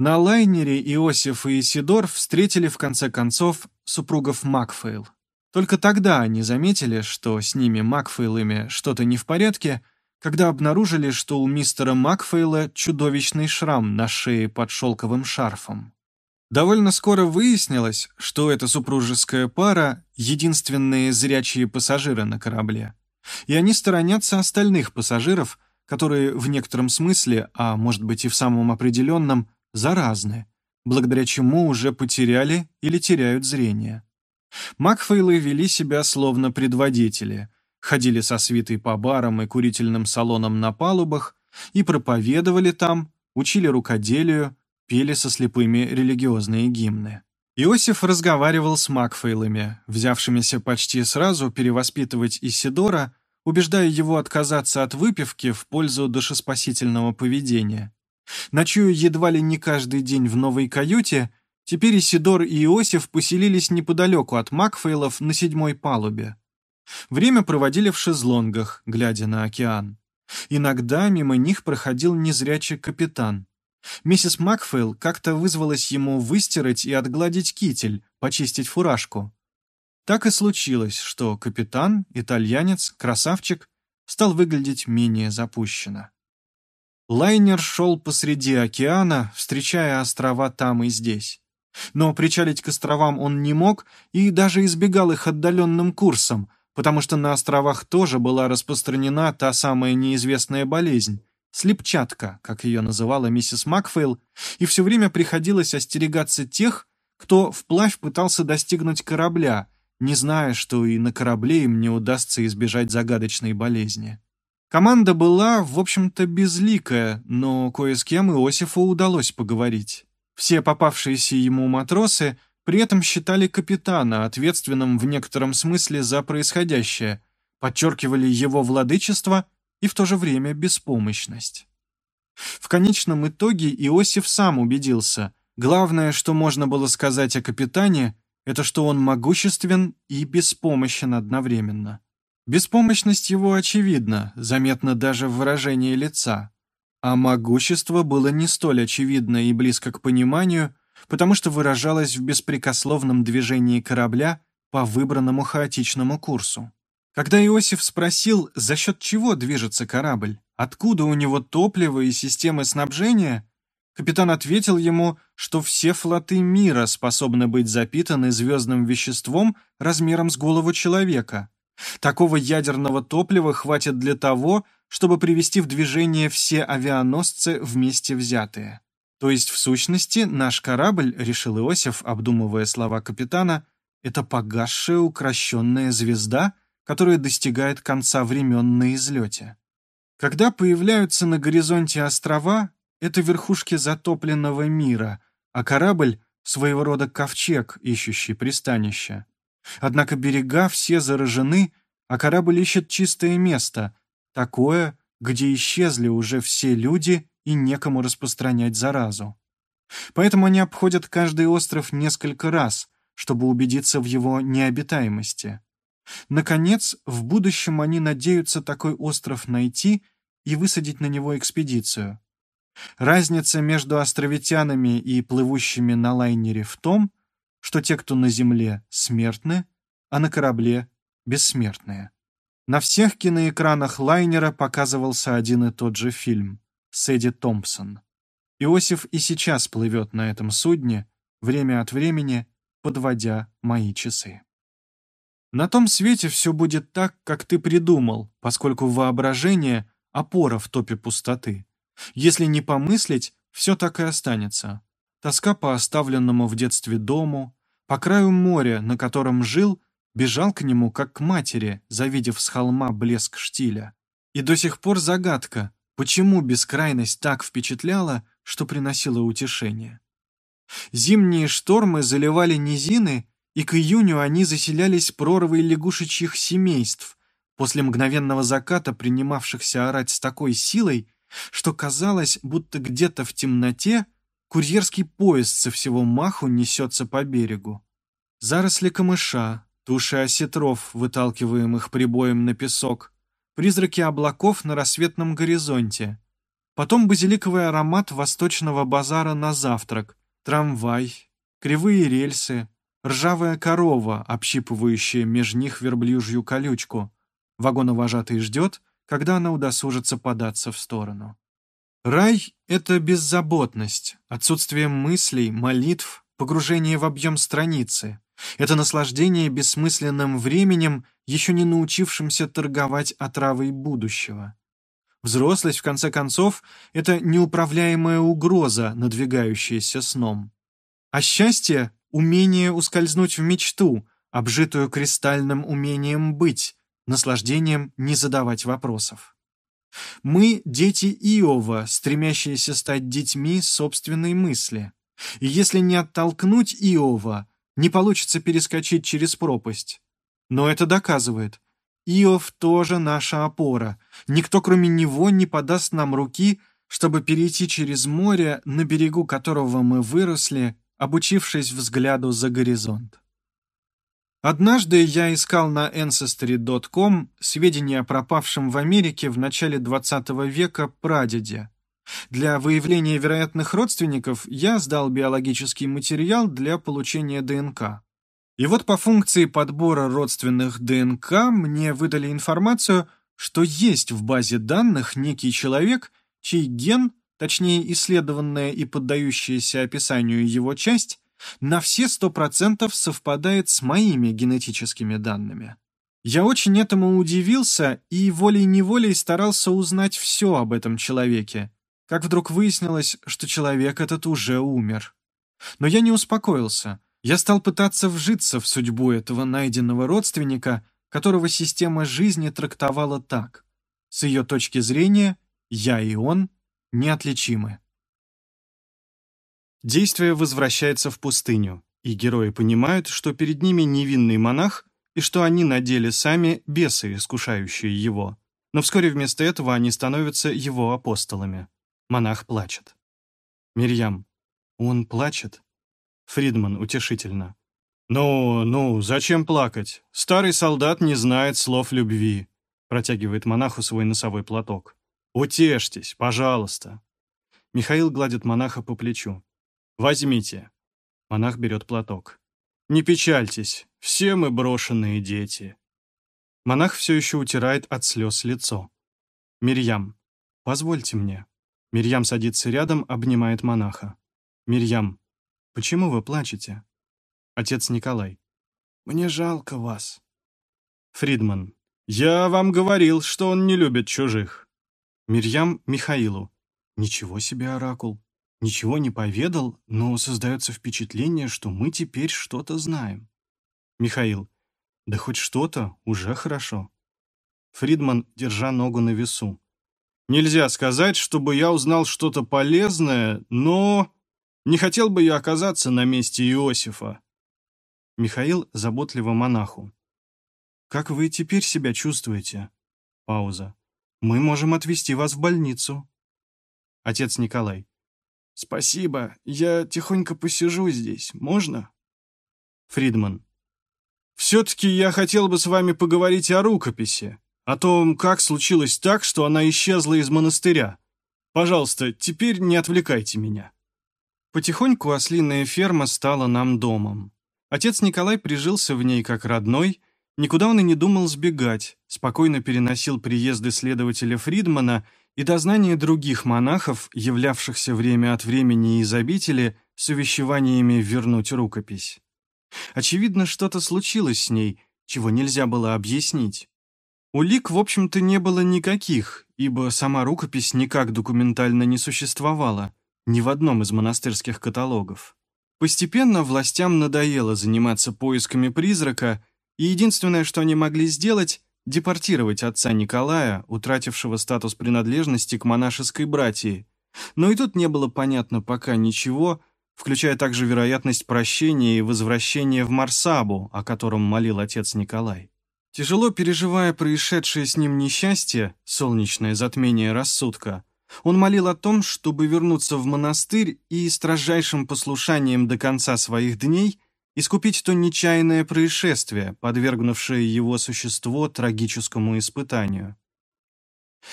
На лайнере Иосиф и Исидор встретили в конце концов супругов Макфейл. Только тогда они заметили, что с ними Макфейлами что-то не в порядке, когда обнаружили, что у мистера Макфейла чудовищный шрам на шее под шелковым шарфом. Довольно скоро выяснилось, что эта супружеская пара — единственные зрячие пассажиры на корабле, и они сторонятся остальных пассажиров, которые в некотором смысле, а может быть и в самом определенном, заразны, благодаря чему уже потеряли или теряют зрение. Макфейлы вели себя словно предводители, ходили со свитой по барам и курительным салонам на палубах и проповедовали там, учили рукоделию, пели со слепыми религиозные гимны. Иосиф разговаривал с Макфейлами, взявшимися почти сразу перевоспитывать Исидора, убеждая его отказаться от выпивки в пользу душеспасительного поведения. Ночуя едва ли не каждый день в новой каюте, теперь Исидор и Иосиф поселились неподалеку от Макфейлов на седьмой палубе. Время проводили в шезлонгах, глядя на океан. Иногда мимо них проходил незрячий капитан. Миссис Макфейл как-то вызвалась ему выстирать и отгладить китель, почистить фуражку. Так и случилось, что капитан, итальянец, красавчик, стал выглядеть менее запущенно. Лайнер шел посреди океана, встречая острова там и здесь. Но причалить к островам он не мог и даже избегал их отдаленным курсом, потому что на островах тоже была распространена та самая неизвестная болезнь, слепчатка, как ее называла миссис Макфейл, и все время приходилось остерегаться тех, кто вплавь пытался достигнуть корабля, не зная, что и на корабле им не удастся избежать загадочной болезни. Команда была, в общем-то, безликая, но кое с кем Иосифу удалось поговорить. Все попавшиеся ему матросы при этом считали капитана ответственным в некотором смысле за происходящее, подчеркивали его владычество и в то же время беспомощность. В конечном итоге Иосиф сам убедился, главное, что можно было сказать о капитане, это что он могуществен и беспомощен одновременно. Беспомощность его очевидна, заметна даже в выражении лица. А могущество было не столь очевидно и близко к пониманию, потому что выражалось в беспрекословном движении корабля по выбранному хаотичному курсу. Когда Иосиф спросил, за счет чего движется корабль, откуда у него топливо и системы снабжения, капитан ответил ему, что все флоты мира способны быть запитаны звездным веществом размером с голову человека. Такого ядерного топлива хватит для того, чтобы привести в движение все авианосцы вместе взятые. То есть, в сущности, наш корабль, решил Иосиф, обдумывая слова капитана, это погасшая укращенная звезда, которая достигает конца времен на излете. Когда появляются на горизонте острова, это верхушки затопленного мира, а корабль — своего рода ковчег, ищущий пристанище. Однако берега все заражены, а корабль ищет чистое место, такое, где исчезли уже все люди и некому распространять заразу. Поэтому они обходят каждый остров несколько раз, чтобы убедиться в его необитаемости. Наконец, в будущем они надеются такой остров найти и высадить на него экспедицию. Разница между островитянами и плывущими на лайнере в том, что те, кто на земле, смертны, а на корабле — бессмертные. На всех киноэкранах лайнера показывался один и тот же фильм — Сэдди Томпсон. Иосиф и сейчас плывет на этом судне, время от времени подводя мои часы. На том свете все будет так, как ты придумал, поскольку воображение — опора в топе пустоты. Если не помыслить, все так и останется. Тоска по оставленному в детстве дому, по краю моря, на котором жил, бежал к нему, как к матери, завидев с холма блеск штиля. И до сих пор загадка, почему бескрайность так впечатляла, что приносила утешение. Зимние штормы заливали низины, и к июню они заселялись прорвой лягушечьих семейств, после мгновенного заката принимавшихся орать с такой силой, что казалось, будто где-то в темноте курьерский поезд со всего маху несется по берегу. Заросли камыша, туши осетров, выталкиваемых прибоем на песок, призраки облаков на рассветном горизонте. Потом базиликовый аромат восточного базара на завтрак, трамвай, кривые рельсы, ржавая корова, общипывающая меж них верблюжью колючку. Вагоновожатый ждет, когда она удосужится податься в сторону. Рай — это беззаботность, отсутствие мыслей, молитв, погружение в объем страницы. Это наслаждение бессмысленным временем, еще не научившимся торговать отравой будущего. Взрослость, в конце концов, это неуправляемая угроза, надвигающаяся сном. А счастье — умение ускользнуть в мечту, обжитую кристальным умением быть, наслаждением не задавать вопросов. Мы — дети Иова, стремящиеся стать детьми собственной мысли. И если не оттолкнуть Иова, не получится перескочить через пропасть. Но это доказывает. Иов тоже наша опора. Никто, кроме него, не подаст нам руки, чтобы перейти через море, на берегу которого мы выросли, обучившись взгляду за горизонт. Однажды я искал на Ancestry.com сведения о пропавшем в Америке в начале XX века прадеде. Для выявления вероятных родственников я сдал биологический материал для получения ДНК. И вот по функции подбора родственных ДНК мне выдали информацию, что есть в базе данных некий человек, чей ген, точнее исследованная и поддающаяся описанию его часть, на все сто процентов совпадает с моими генетическими данными. Я очень этому удивился и волей-неволей старался узнать все об этом человеке, как вдруг выяснилось, что человек этот уже умер. Но я не успокоился. Я стал пытаться вжиться в судьбу этого найденного родственника, которого система жизни трактовала так. С ее точки зрения, я и он неотличимы. Действие возвращается в пустыню, и герои понимают, что перед ними невинный монах и что они на деле сами бесы, искушающие его. Но вскоре вместо этого они становятся его апостолами. Монах плачет. Мирьям. Он плачет? Фридман утешительно. «Ну, ну, зачем плакать? Старый солдат не знает слов любви», протягивает монаху свой носовой платок. «Утешьтесь, пожалуйста». Михаил гладит монаха по плечу. «Возьмите». Монах берет платок. «Не печальтесь, все мы брошенные дети». Монах все еще утирает от слез лицо. «Мирьям, позвольте мне». Мирьям садится рядом, обнимает монаха. «Мирьям, почему вы плачете?» Отец Николай. «Мне жалко вас». Фридман. «Я вам говорил, что он не любит чужих». Мирьям Михаилу. «Ничего себе оракул. Ничего не поведал, но создается впечатление, что мы теперь что-то знаем. Михаил. Да хоть что-то, уже хорошо. Фридман, держа ногу на весу. Нельзя сказать, чтобы я узнал что-то полезное, но... Не хотел бы я оказаться на месте Иосифа. Михаил заботливо монаху. «Как вы теперь себя чувствуете?» Пауза. «Мы можем отвезти вас в больницу». Отец Николай. «Спасибо, я тихонько посижу здесь, можно?» Фридман. «Все-таки я хотел бы с вами поговорить о рукописи, о том, как случилось так, что она исчезла из монастыря. Пожалуйста, теперь не отвлекайте меня». Потихоньку ослиная ферма стала нам домом. Отец Николай прижился в ней как родной, никуда он и не думал сбегать, спокойно переносил приезды следователя Фридмана – и дознание других монахов, являвшихся время от времени из обители, с увещеваниями вернуть рукопись. Очевидно, что-то случилось с ней, чего нельзя было объяснить. Улик, в общем-то, не было никаких, ибо сама рукопись никак документально не существовала, ни в одном из монастырских каталогов. Постепенно властям надоело заниматься поисками призрака, и единственное, что они могли сделать, депортировать отца Николая, утратившего статус принадлежности к монашеской братии. Но и тут не было понятно пока ничего, включая также вероятность прощения и возвращения в Марсабу, о котором молил отец Николай. Тяжело переживая происшедшее с ним несчастье, солнечное затмение рассудка, он молил о том, чтобы вернуться в монастырь и строжайшим послушанием до конца своих дней искупить то нечаянное происшествие, подвергнувшее его существо трагическому испытанию.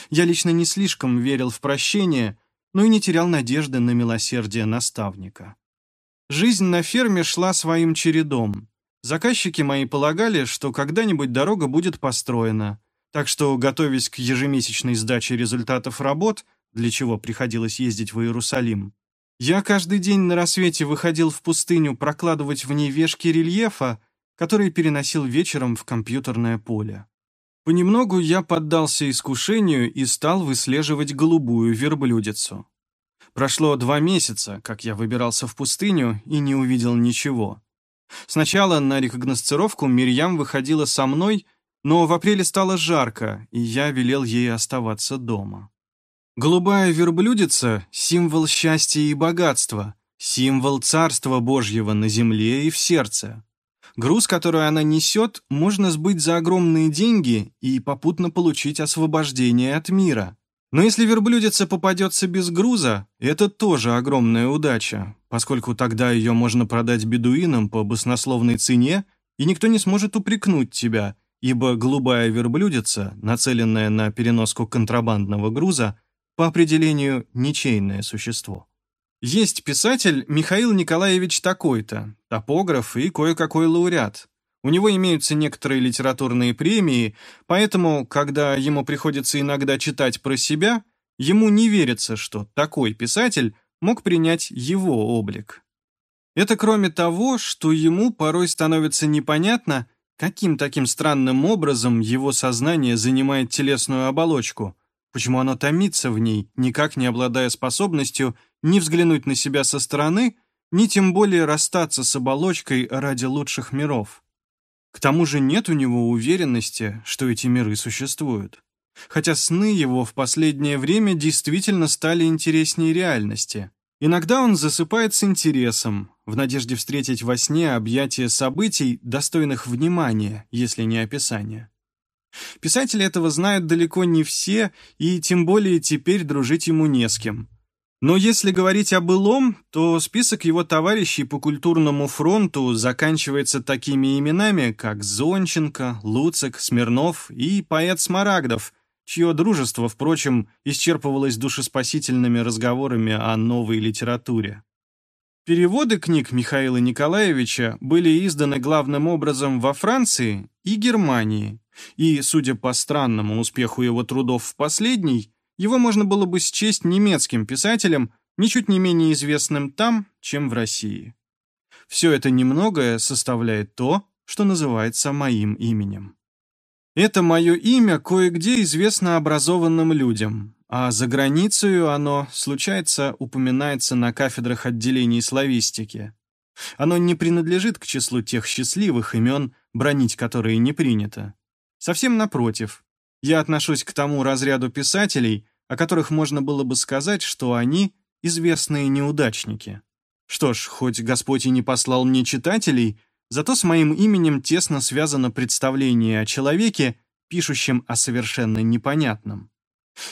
Я лично не слишком верил в прощение, но и не терял надежды на милосердие наставника. Жизнь на ферме шла своим чередом. Заказчики мои полагали, что когда-нибудь дорога будет построена, так что, готовясь к ежемесячной сдаче результатов работ, для чего приходилось ездить в Иерусалим, я каждый день на рассвете выходил в пустыню прокладывать в ней вешки рельефа, которые переносил вечером в компьютерное поле. Понемногу я поддался искушению и стал выслеживать голубую верблюдицу. Прошло два месяца, как я выбирался в пустыню и не увидел ничего. Сначала на рекогносцировку Мирьям выходила со мной, но в апреле стало жарко, и я велел ей оставаться дома. Голубая верблюдица — символ счастья и богатства, символ Царства Божьего на земле и в сердце. Груз, который она несет, можно сбыть за огромные деньги и попутно получить освобождение от мира. Но если верблюдица попадется без груза, это тоже огромная удача, поскольку тогда ее можно продать бедуинам по баснословной цене, и никто не сможет упрекнуть тебя, ибо голубая верблюдица, нацеленная на переноску контрабандного груза, по определению ничейное существо. Есть писатель Михаил Николаевич такой-то, топограф и кое-какой лауреат. У него имеются некоторые литературные премии, поэтому, когда ему приходится иногда читать про себя, ему не верится, что такой писатель мог принять его облик. Это кроме того, что ему порой становится непонятно, каким таким странным образом его сознание занимает телесную оболочку, почему оно томится в ней, никак не обладая способностью ни взглянуть на себя со стороны, ни тем более расстаться с оболочкой ради лучших миров. К тому же нет у него уверенности, что эти миры существуют. Хотя сны его в последнее время действительно стали интереснее реальности. Иногда он засыпает с интересом, в надежде встретить во сне объятия событий, достойных внимания, если не описания. Писатели этого знают далеко не все, и тем более теперь дружить ему не с кем. Но если говорить о былом, то список его товарищей по культурному фронту заканчивается такими именами, как Зонченко, Луцик, Смирнов и поэт Смарагдов, чье дружество, впрочем, исчерпывалось душеспасительными разговорами о новой литературе. Переводы книг Михаила Николаевича были изданы главным образом во Франции и Германии, и, судя по странному успеху его трудов в последней, его можно было бы счесть немецким писателем, ничуть не менее известным там, чем в России. Все это немногое составляет то, что называется моим именем. Это мое имя кое-где известно образованным людям, а за границей оно, случается, упоминается на кафедрах отделений славистики. Оно не принадлежит к числу тех счастливых имен, бронить которые не принято. Совсем напротив, я отношусь к тому разряду писателей, о которых можно было бы сказать, что они известные неудачники. Что ж, хоть Господь и не послал мне читателей, зато с моим именем тесно связано представление о человеке, пишущем о совершенно непонятном.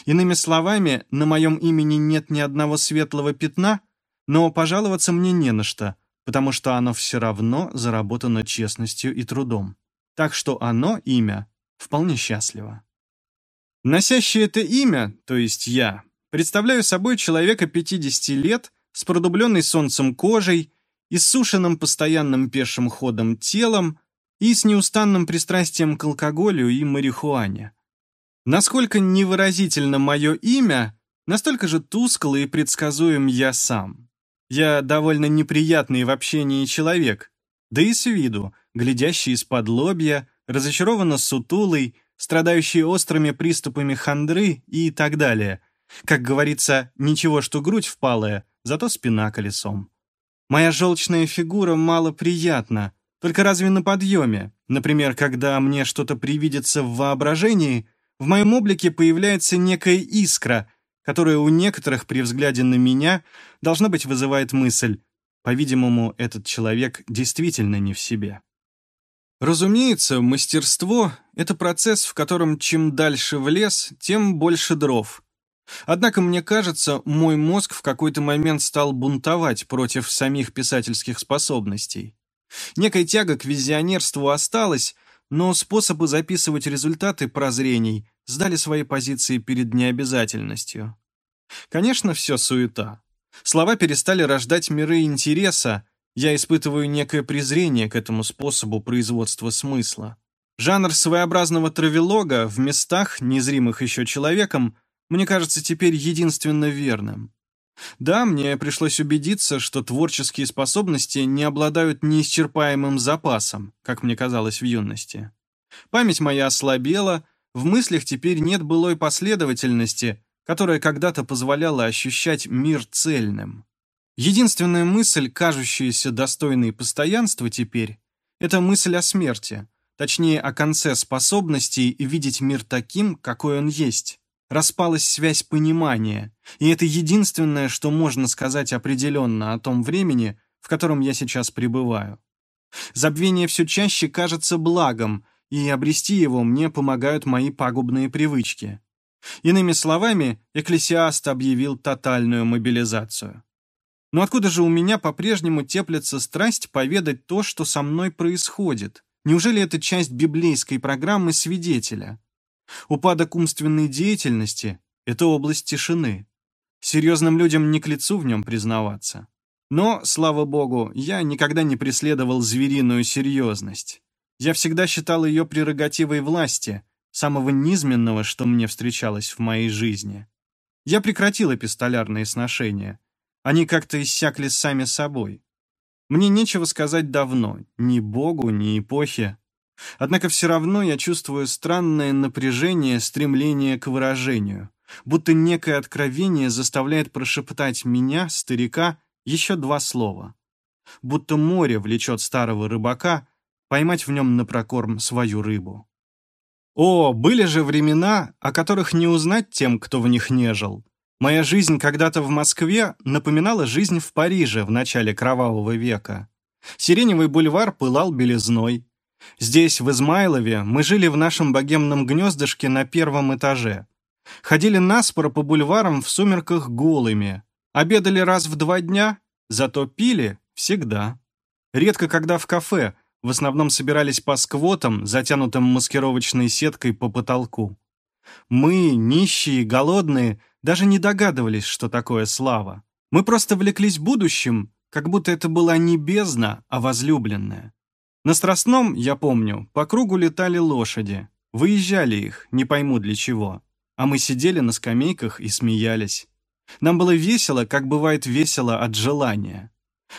Иными словами, на моем имени нет ни одного светлого пятна, но пожаловаться мне не на что, потому что оно все равно заработано честностью и трудом. Так что оно, имя, вполне счастливо. Носящий это имя, то есть я, представляю собой человека 50 лет с продубленной солнцем кожей, иссушенным постоянным пешим ходом телом и с неустанным пристрастием к алкоголю и марихуане. Насколько невыразительно мое имя, настолько же тускло и предсказуем я сам. Я довольно неприятный в общении человек, да и с виду, глядящий из-под лобья, разочарованно сутулый, страдающий острыми приступами хандры и так далее. Как говорится, ничего, что грудь впалая, зато спина колесом. Моя желчная фигура мало приятна, только разве на подъеме, например, когда мне что-то привидится в воображении, в моем облике появляется некая искра, которая у некоторых при взгляде на меня, должно быть, вызывает мысль, по-видимому, этот человек действительно не в себе. Разумеется, мастерство — это процесс, в котором чем дальше в лес, тем больше дров. Однако, мне кажется, мой мозг в какой-то момент стал бунтовать против самих писательских способностей. Некая тяга к визионерству осталась, но способы записывать результаты прозрений сдали свои позиции перед необязательностью. Конечно, все суета. Слова перестали рождать миры интереса, я испытываю некое презрение к этому способу производства смысла. Жанр своеобразного травелога в местах, незримых еще человеком, мне кажется теперь единственно верным. Да, мне пришлось убедиться, что творческие способности не обладают неисчерпаемым запасом, как мне казалось в юности. Память моя ослабела, в мыслях теперь нет былой последовательности, которая когда-то позволяла ощущать мир цельным. Единственная мысль, кажущаяся достойной постоянства теперь, это мысль о смерти, точнее о конце способностей видеть мир таким, какой он есть. Распалась связь понимания, и это единственное, что можно сказать определенно о том времени, в котором я сейчас пребываю. Забвение все чаще кажется благом, и обрести его мне помогают мои пагубные привычки. Иными словами, экклесиаст объявил тотальную мобилизацию. Но откуда же у меня по-прежнему теплится страсть поведать то, что со мной происходит? Неужели это часть библейской программы свидетеля? Упадок умственной деятельности — это область тишины. Серьезным людям не к лицу в нем признаваться. Но, слава богу, я никогда не преследовал звериную серьезность. Я всегда считал ее прерогативой власти, самого низменного, что мне встречалось в моей жизни. Я прекратил эпистолярные сношения — они как-то иссякли сами собой. Мне нечего сказать давно, ни Богу, ни эпохе. Однако все равно я чувствую странное напряжение, стремление к выражению, будто некое откровение заставляет прошептать меня, старика, еще два слова. Будто море влечет старого рыбака поймать в нем на прокорм свою рыбу. О, были же времена, о которых не узнать тем, кто в них не жил. Моя жизнь когда-то в Москве напоминала жизнь в Париже в начале Кровавого века. Сиреневый бульвар пылал белизной. Здесь, в Измайлове, мы жили в нашем богемном гнездышке на первом этаже. Ходили наспоро по бульварам в сумерках голыми. Обедали раз в два дня, зато пили всегда. Редко когда в кафе, в основном собирались по сквотам, затянутым маскировочной сеткой по потолку. Мы, нищие, голодные, даже не догадывались, что такое слава. Мы просто влеклись будущим, как будто это была не бездна, а возлюбленная. На Страстном, я помню, по кругу летали лошади. Выезжали их, не пойму для чего. А мы сидели на скамейках и смеялись. Нам было весело, как бывает весело от желания.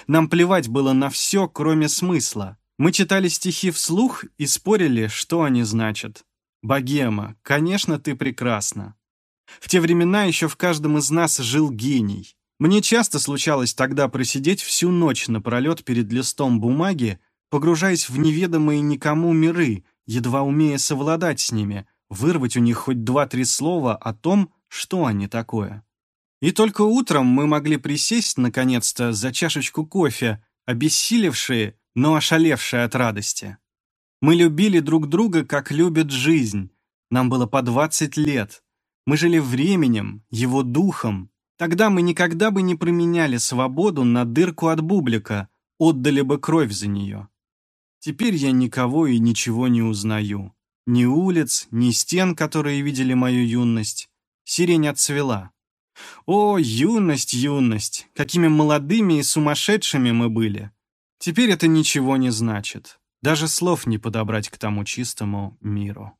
Нам плевать было на все, кроме смысла. Мы читали стихи вслух и спорили, что они значат. «Богема, конечно, ты прекрасна. В те времена еще в каждом из нас жил гений. Мне часто случалось тогда просидеть всю ночь напролет перед листом бумаги, погружаясь в неведомые никому миры, едва умея совладать с ними, вырвать у них хоть два-три слова о том, что они такое. И только утром мы могли присесть, наконец-то, за чашечку кофе, обессилевшие, но ошалевшие от радости. Мы любили друг друга, как любят жизнь. Нам было по 20 лет. Мы жили временем, его духом. Тогда мы никогда бы не променяли свободу на дырку от бублика, отдали бы кровь за нее. Теперь я никого и ничего не узнаю. Ни улиц, ни стен, которые видели мою юность. Сирень отцвела. О, юность, юность! Какими молодыми и сумасшедшими мы были! Теперь это ничего не значит. Даже слов не подобрать к тому чистому миру.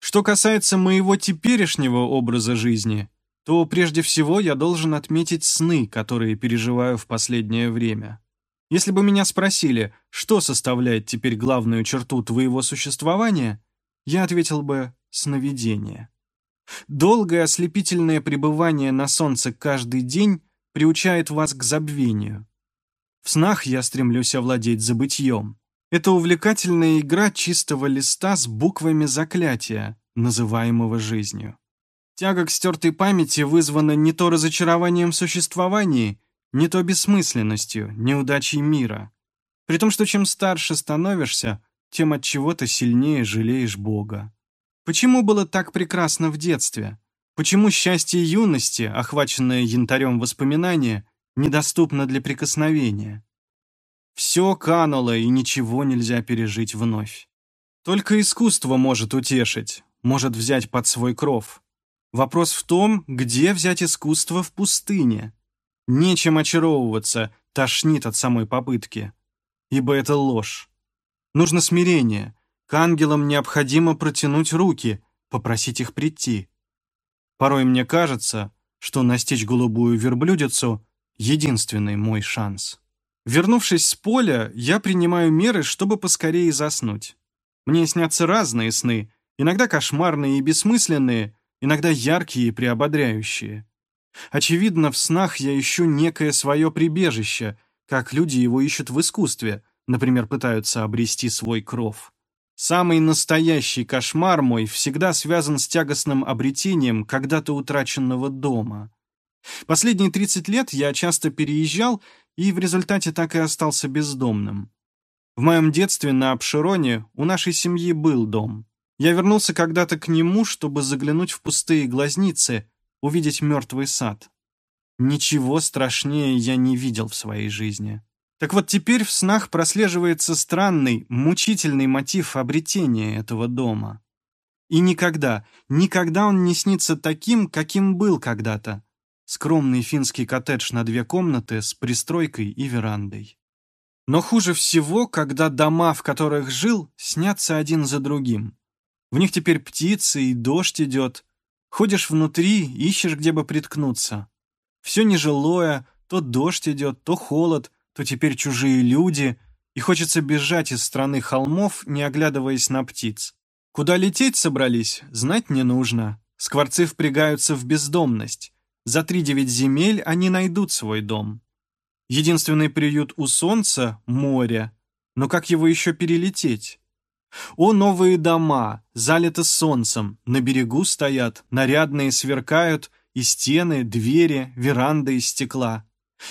Что касается моего теперешнего образа жизни, то прежде всего я должен отметить сны, которые переживаю в последнее время. Если бы меня спросили, что составляет теперь главную черту твоего существования, я ответил бы «сновидение». Долгое ослепительное пребывание на солнце каждый день приучает вас к забвению. В снах я стремлюсь овладеть забытьем. Это увлекательная игра чистого листа с буквами заклятия, называемого жизнью. Тяга к стертой памяти вызвана не то разочарованием в существовании, не то бессмысленностью, неудачей мира. При том, что чем старше становишься, тем от чего то сильнее жалеешь Бога. Почему было так прекрасно в детстве? Почему счастье юности, охваченное янтарем воспоминания, недоступно для прикосновения? Все кануло, и ничего нельзя пережить вновь. Только искусство может утешить, может взять под свой кров. Вопрос в том, где взять искусство в пустыне. Нечем очаровываться, тошнит от самой попытки. Ибо это ложь. Нужно смирение. К ангелам необходимо протянуть руки, попросить их прийти. Порой мне кажется, что настичь голубую верблюдицу — единственный мой шанс. Вернувшись с поля, я принимаю меры, чтобы поскорее заснуть. Мне снятся разные сны, иногда кошмарные и бессмысленные, иногда яркие и приободряющие. Очевидно, в снах я ищу некое свое прибежище, как люди его ищут в искусстве, например, пытаются обрести свой кров. Самый настоящий кошмар мой всегда связан с тягостным обретением когда-то утраченного дома. Последние 30 лет я часто переезжал и в результате так и остался бездомным. В моем детстве на Обшироне у нашей семьи был дом. Я вернулся когда-то к нему, чтобы заглянуть в пустые глазницы, увидеть мертвый сад. Ничего страшнее я не видел в своей жизни. Так вот теперь в снах прослеживается странный, мучительный мотив обретения этого дома. И никогда, никогда он не снится таким, каким был когда-то. Скромный финский коттедж на две комнаты с пристройкой и верандой. Но хуже всего, когда дома, в которых жил, снятся один за другим. В них теперь птицы и дождь идет. Ходишь внутри, ищешь, где бы приткнуться. Все нежилое, то дождь идет, то холод, то теперь чужие люди, и хочется бежать из страны холмов, не оглядываясь на птиц. Куда лететь собрались, знать не нужно. Скворцы впрягаются в бездомность. За три девять земель они найдут свой дом. Единственный приют у солнца — море. Но как его еще перелететь? О, новые дома, залиты солнцем, на берегу стоят, нарядные сверкают, и стены, двери, веранда из стекла.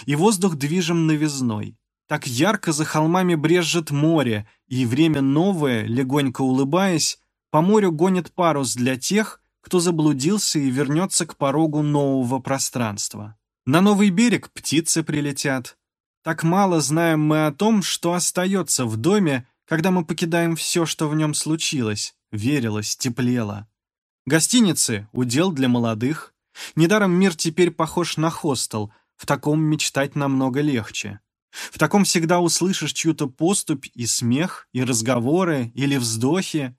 И воздух движем новизной. Так ярко за холмами брежет море, и время новое, легонько улыбаясь, по морю гонит парус для тех, кто заблудился и вернется к порогу нового пространства. На новый берег птицы прилетят. Так мало знаем мы о том, что остается в доме, когда мы покидаем все, что в нем случилось, верилось, теплело. Гостиницы — удел для молодых. Недаром мир теперь похож на хостел, в таком мечтать намного легче. В таком всегда услышишь чью-то поступь и смех, и разговоры, или вздохи.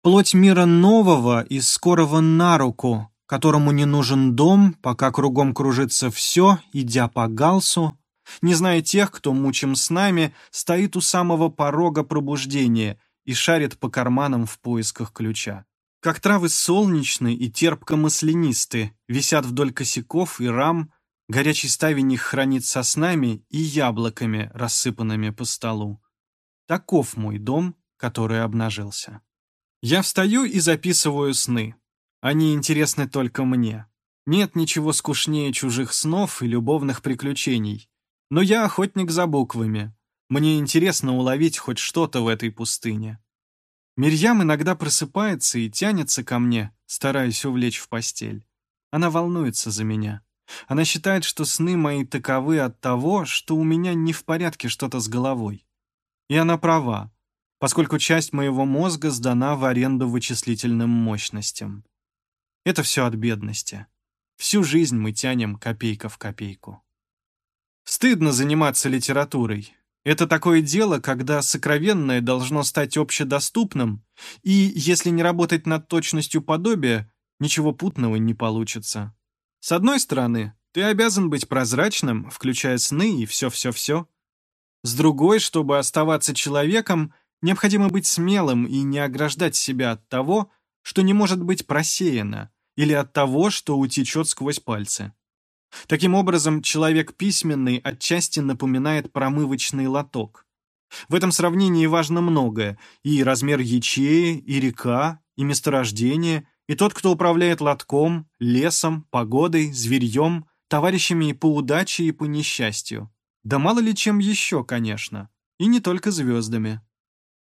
Плоть мира нового и скорого на руку, которому не нужен дом, пока кругом кружится все, идя по галсу, не зная тех, кто мучим с нами, стоит у самого порога пробуждения и шарит по карманам в поисках ключа. Как травы солнечные и терпко-маслянисты висят вдоль косяков и рам, горячий ставень их хранит соснами и яблоками, рассыпанными по столу. Таков мой дом, который обнажился. Я встаю и записываю сны. Они интересны только мне. Нет ничего скучнее чужих снов и любовных приключений. Но я охотник за буквами. Мне интересно уловить хоть что-то в этой пустыне. Мирьям иногда просыпается и тянется ко мне, стараясь увлечь в постель. Она волнуется за меня. Она считает, что сны мои таковы от того, что у меня не в порядке что-то с головой. И она права, поскольку часть моего мозга сдана в аренду вычислительным мощностям. Это все от бедности. Всю жизнь мы тянем копейка в копейку. Стыдно заниматься литературой. Это такое дело, когда сокровенное должно стать общедоступным, и, если не работать над точностью подобия, ничего путного не получится. С одной стороны, ты обязан быть прозрачным, включая сны и все-все-все. С другой, чтобы оставаться человеком, необходимо быть смелым и не ограждать себя от того, что не может быть просеяно, или от того, что утечет сквозь пальцы. Таким образом, человек письменный отчасти напоминает промывочный лоток. В этом сравнении важно многое – и размер ячеи, и река, и месторождение, и тот, кто управляет лотком, лесом, погодой, зверьем, товарищами и по удаче, и по несчастью. Да мало ли чем еще, конечно. И не только звездами.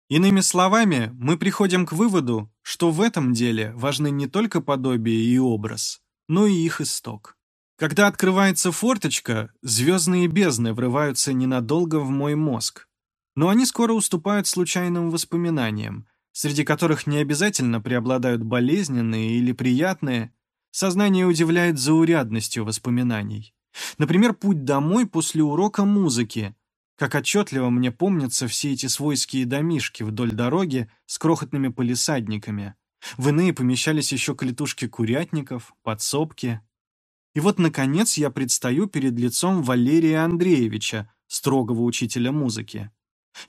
Иными словами, мы приходим к выводу, что в этом деле важны не только подобие и образ, но и их исток. Когда открывается форточка, звездные бездны врываются ненадолго в мой мозг. Но они скоро уступают случайным воспоминаниям, среди которых не обязательно преобладают болезненные или приятные. Сознание удивляет заурядностью воспоминаний. Например, путь домой после урока музыки. Как отчетливо мне помнятся все эти свойские домишки вдоль дороги с крохотными полисадниками. В иные помещались еще клетушки курятников, подсобки, и вот, наконец, я предстаю перед лицом Валерия Андреевича, строгого учителя музыки.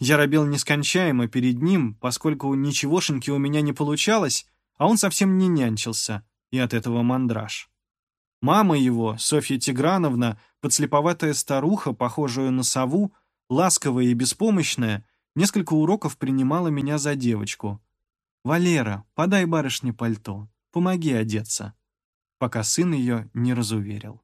Я робел нескончаемо перед ним, поскольку ничегошеньки у меня не получалось, а он совсем не нянчился, и от этого мандраж. Мама его, Софья Тиграновна, подслеповатая старуха, похожая на сову, ласковая и беспомощная, несколько уроков принимала меня за девочку. «Валера, подай барышне пальто, помоги одеться» пока сын ее не разуверил.